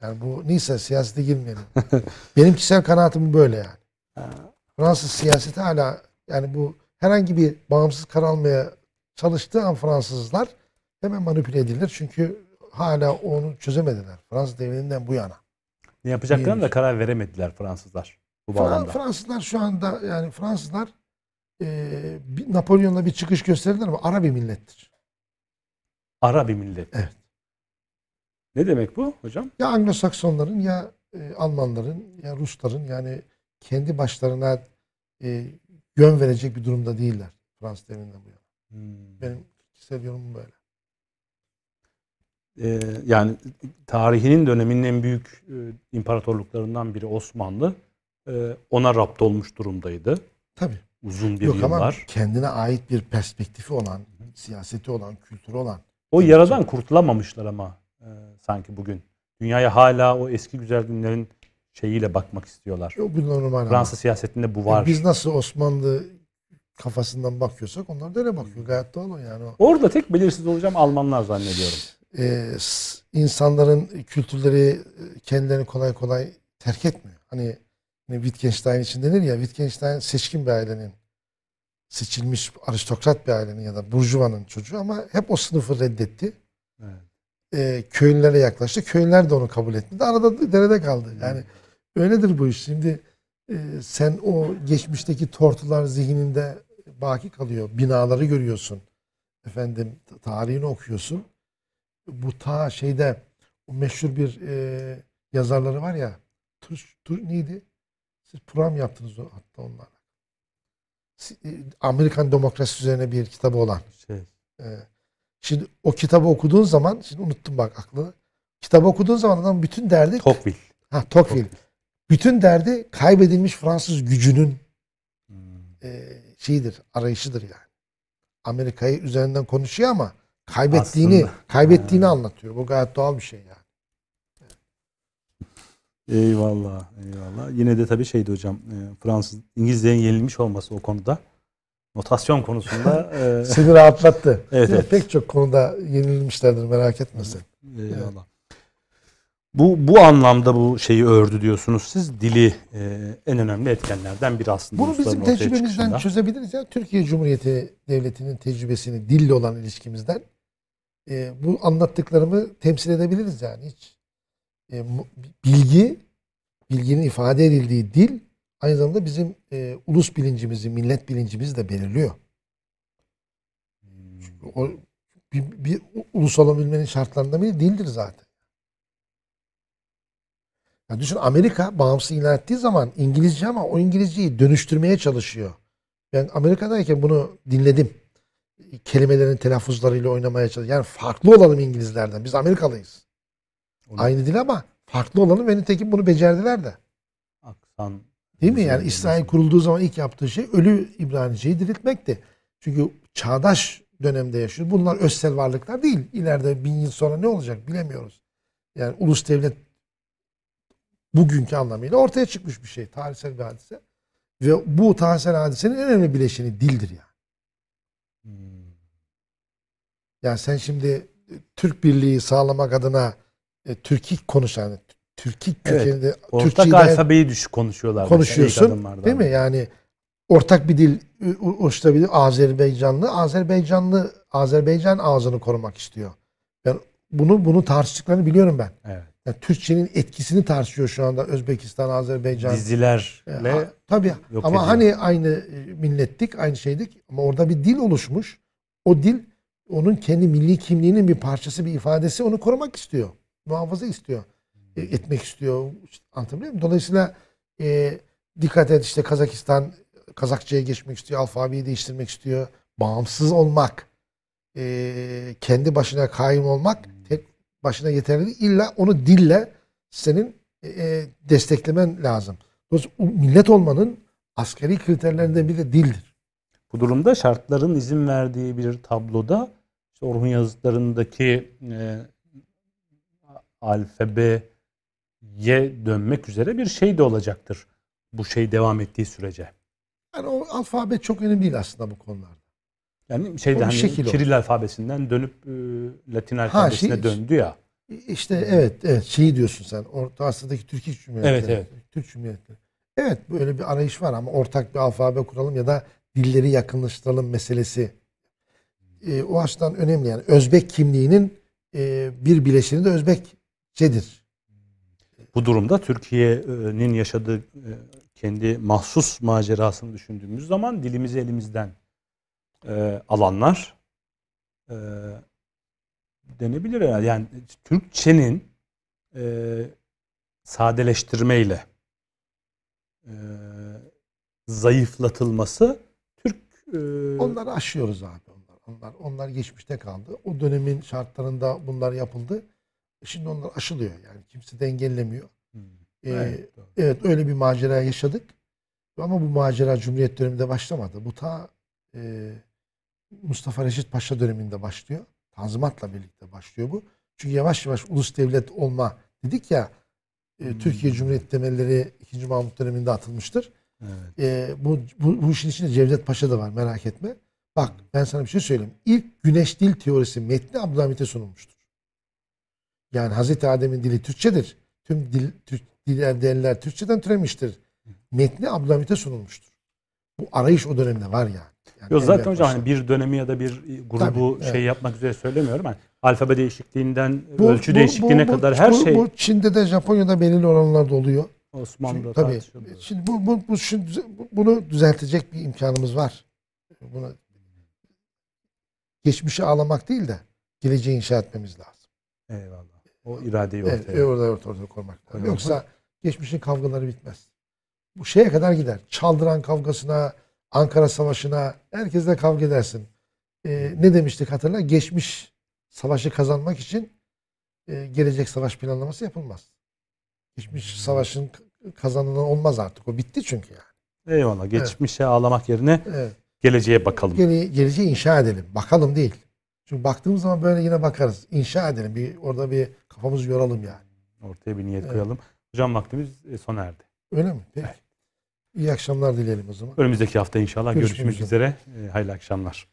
Yani bu neyse siyasete girmeyelim. Benim kişisel kanaatim böyle yani. Fransız siyaseti hala yani bu herhangi bir bağımsız karar almaya çalıştığı an Fransızlar hemen manipüle edilir. Çünkü hala onu çözemediler. Fransız devriminden bu yana. Ne yapacaklarını da karar veremediler Fransızlar bu bağlamda. Fransızlar şu anda yani Fransızlar e, Napolyon'la bir çıkış gösterdiler ama ara bir millettir. Ara bir millet. Evet. Ne demek bu hocam? ya Anglo-Saksonların ya e, Almanların ya Rusların yani kendi başlarına e, yön verecek bir durumda değiller Fransız devriminden bu yana. Hmm. Benim kişisel yorumum böyle. Ee, yani tarihinin döneminin en büyük e, imparatorluklarından biri Osmanlı. Ee, ona rapt olmuş durumdaydı. Tabii. Uzun bir Yok ama yıllar. kendine ait bir perspektifi olan, siyaseti olan, kültürü olan O yaradan kurtulamamışlar ama e, sanki bugün. Dünyaya hala o eski güzel günlerin şeyiyle bakmak istiyorlar. Yok bu normal. ama. Fransız siyasetinde bu var. E, Biz nasıl Osmanlı kafasından bakıyorsak onlar da öyle bakıyor. Gayet doğal o yani. Orada tek belirsiz olacağım Almanlar zannediyorum. S- insanların kültürleri e, kendilerini kolay kolay terk etmiyor. Hani, hani Wittgenstein için denir ya Wittgenstein seçkin bir ailenin seçilmiş aristokrat bir ailenin ya da burjuvanın çocuğu ama hep o sınıfı reddetti. Evet. Ee, köylülere yaklaştı. Köylüler de onu kabul etmedi. Arada derede kaldı. Yani öyledir bu iş. Şimdi e, sen o geçmişteki tortular zihninde baki kalıyor. Binaları görüyorsun. Efendim tarihini okuyorsun. Bu ta şeyde o meşhur bir e, yazarları var ya Tur, Tur neydi? Siz program yaptınız o hatta onlar. Si- e, Amerikan demokrasi üzerine bir kitabı olan. Şey, Ee, Şimdi o kitabı okuduğun zaman, şimdi unuttum bak aklını. Kitabı okuduğun zaman adam bütün derdi, Tocqueville. ha Tocqueville. Bütün derdi kaybedilmiş Fransız gücünün Hmm. e, şeyidir, arayışıdır yani. Amerika'yı üzerinden konuşuyor ama kaybettiğini, Aslında. kaybettiğini Ha. anlatıyor. Bu gayet doğal bir şey yani. Eyvallah, eyvallah. Yine de tabii şeydi hocam, e, Fransız, İngilizlerin yenilmiş olması o konuda. Notasyon konusunda e, Seni rahatlattı. Evet, evet. Pek çok konuda yenilmişlerdir merak etme sen. Eyvallah. Bu bu anlamda bu şeyi ördü diyorsunuz siz. Dili e, en önemli etkenlerden biri aslında. Bunu bizim tecrübemizden çıkışında. çözebiliriz ya. Türkiye Cumhuriyeti Devleti'nin tecrübesini, dille olan ilişkimizden e, bu anlattıklarımı temsil edebiliriz yani hiç. E, bilgi, bilginin ifade edildiği dil aynı zamanda bizim e, ulus bilincimizi, millet bilincimizi de belirliyor. O, bir, bir ulus olabilmenin şartlarından biri dildir zaten. Ya düşün Amerika bağımsız ilan ettiği zaman İngilizce ama o İngilizceyi dönüştürmeye çalışıyor. Ben Amerika'dayken bunu dinledim. Kelimelerin telaffuzlarıyla oynamaya çalışıyor. Yani farklı olalım İngilizlerden. Biz Amerikalıyız. Onu- Aynı dil ama farklı olalım ve nitekim bunu becerdiler de. Aksan. Değil mi? Yani İsrail kurulduğu zaman ilk yaptığı şey ölü İbranice'yi diriltmekti. Çünkü çağdaş dönemde yaşıyor. Bunlar özsel varlıklar değil. İleride bin yıl sonra ne olacak bilemiyoruz. Yani ulus devlet bugünkü anlamıyla ortaya çıkmış bir şey. Tarihsel bir hadise. Ve bu tarihsel hadisenin en önemli bileşeni dildir yani. Hmm. Yani sen şimdi e, Türk birliği sağlamak adına e, Türkik konuşan, Türkik Evet. kökenli Ortak Türkçeyi de- alfabeyi düş konuşuyorlar. mesela konuşuyorsun. adımlarda. Değil mi? Yani ortak bir dil u- oluşturabilir. Azerbaycanlı, Azerbaycanlı Azerbaycan ağzını korumak istiyor. Ben bunu bunu tartıştıklarını biliyorum ben. Evet. Yani Türkçenin etkisini tartışıyor şu anda Özbekistan, Azerbaycan. Dizilerle Ha, tabii. ama ediyor. hani aynı e, millettik, aynı şeydik ama orada bir dil oluşmuş. O dil onun kendi milli kimliğinin bir parçası, bir ifadesi. Onu korumak istiyor. Muhafaza istiyor. E, etmek istiyor. İşte, anlatabiliyor muyum? Dolayısıyla e, dikkat et işte Kazakistan Kazakçaya geçmek istiyor. Alfabeyi değiştirmek istiyor. Bağımsız olmak. e, kendi başına kaim olmak tek başına yeterli değil. İlla onu dille senin e, desteklemen lazım. Dolayısıyla millet olmanın askeri kriterlerinden biri de dildir. Bu durumda şartların izin verdiği bir tabloda işte Orhun yazıtlarındaki e, alfabeye dönmek üzere bir şey de olacaktır. Bu şey devam ettiği sürece. Yani o alfabe çok önemli değil aslında bu konularda. Yani şeyde O bir hani şekil. Kiril alfabesinden dönüp e, Latin alfabesine şey- döndü ya. İşte evet, evet şeyi diyorsun sen. Orta Asya'daki Türk Cumhuriyetleri. Evet, evet. Türk Cumhuriyetleri. Evet böyle bir arayış var ama ortak bir alfabe kuralım ya da dilleri yakınlaştıralım meselesi. E, o açıdan önemli yani. Özbek kimliğinin e, bir bileşeni de Özbekçedir. Bu durumda Türkiye'nin yaşadığı e, kendi mahsus macerasını düşündüğümüz zaman dilimizi elimizden e, alanlar e, denebilir herhalde. Yani Türkçenin e, sadeleştirmeyle e, zayıflatılması Türk e, Onları aşıyoruz abi. Onlar, onlar, geçmişte kaldı. O dönemin şartlarında bunlar yapıldı. Şimdi onlar aşılıyor yani. Kimse de engellemiyor. Hmm. Ee, Evet, doğru. Evet öyle bir macera yaşadık. Ama bu macera Cumhuriyet döneminde başlamadı. Bu ta e, Mustafa Reşit Paşa döneminde başlıyor. Tanzimatla birlikte başlıyor bu. Çünkü yavaş yavaş ulus devlet olma dedik ya e, Türkiye Cumhuriyeti temelleri 2. Mahmut döneminde atılmıştır. Evet. E, bu, bu, bu işin içinde Cevdet Paşa da var merak etme. Bak ben sana bir şey söyleyeyim. İlk güneş dil teorisi metni Abdülhamit'e sunulmuştur. Yani Hazreti Adem'in dili Türkçedir. Tüm dil, Türk, diller, diller Türkçeden türemiştir. Metni Abdülhamit'e sunulmuştur. Bu arayış o dönemde var yani. yani Yok zaten hocam hani bir dönemi ya da bir grubu Tabii, şey evet. yapmak üzere söylemiyorum. Hani alfabe değişikliğinden Bu- ölçü bu- değişikliğine bu- bu- kadar her bu- şey Bu Çin'de de Japonya'da belirli oranlarda oluyor. Osmanlı'da tabii. Şimdi bu, bu, bu, şimdi bu- bunu düzeltecek bir imkanımız var. Bunu geçmişi ağlamak değil de geleceği inşa etmemiz lazım. Eyvallah. O iradeyi Evet, ortaya. orada ortaya, ortaya koymak lazım. Yoksa geçmişin kavgaları bitmez. Bu şeye kadar gider. Çaldıran kavgasına, Ankara Savaşı'na herkesle kavga edersin. Ee, ne demiştik hatırla? Geçmiş savaşı kazanmak için e, gelecek savaş planlaması yapılmaz. Geçmiş savaşın k- kazanılan olmaz artık. O bitti çünkü yani. Eyvallah. Geçmişe ağlamak yerine Evet. Geleceğe bakalım. Gele, geleceği inşa edelim. Bakalım değil. Çünkü baktığımız zaman böyle yine bakarız. İnşa edelim. Bir, orada bir kafamızı yoralım yani. Ortaya bir niyet Evet. koyalım. Hocam vaktimiz e, sona erdi. Öyle mi? Peki. İyi akşamlar dileyelim o zaman. Önümüzdeki hafta inşallah Görüşmek görüşmek üzere. E, Hayırlı akşamlar.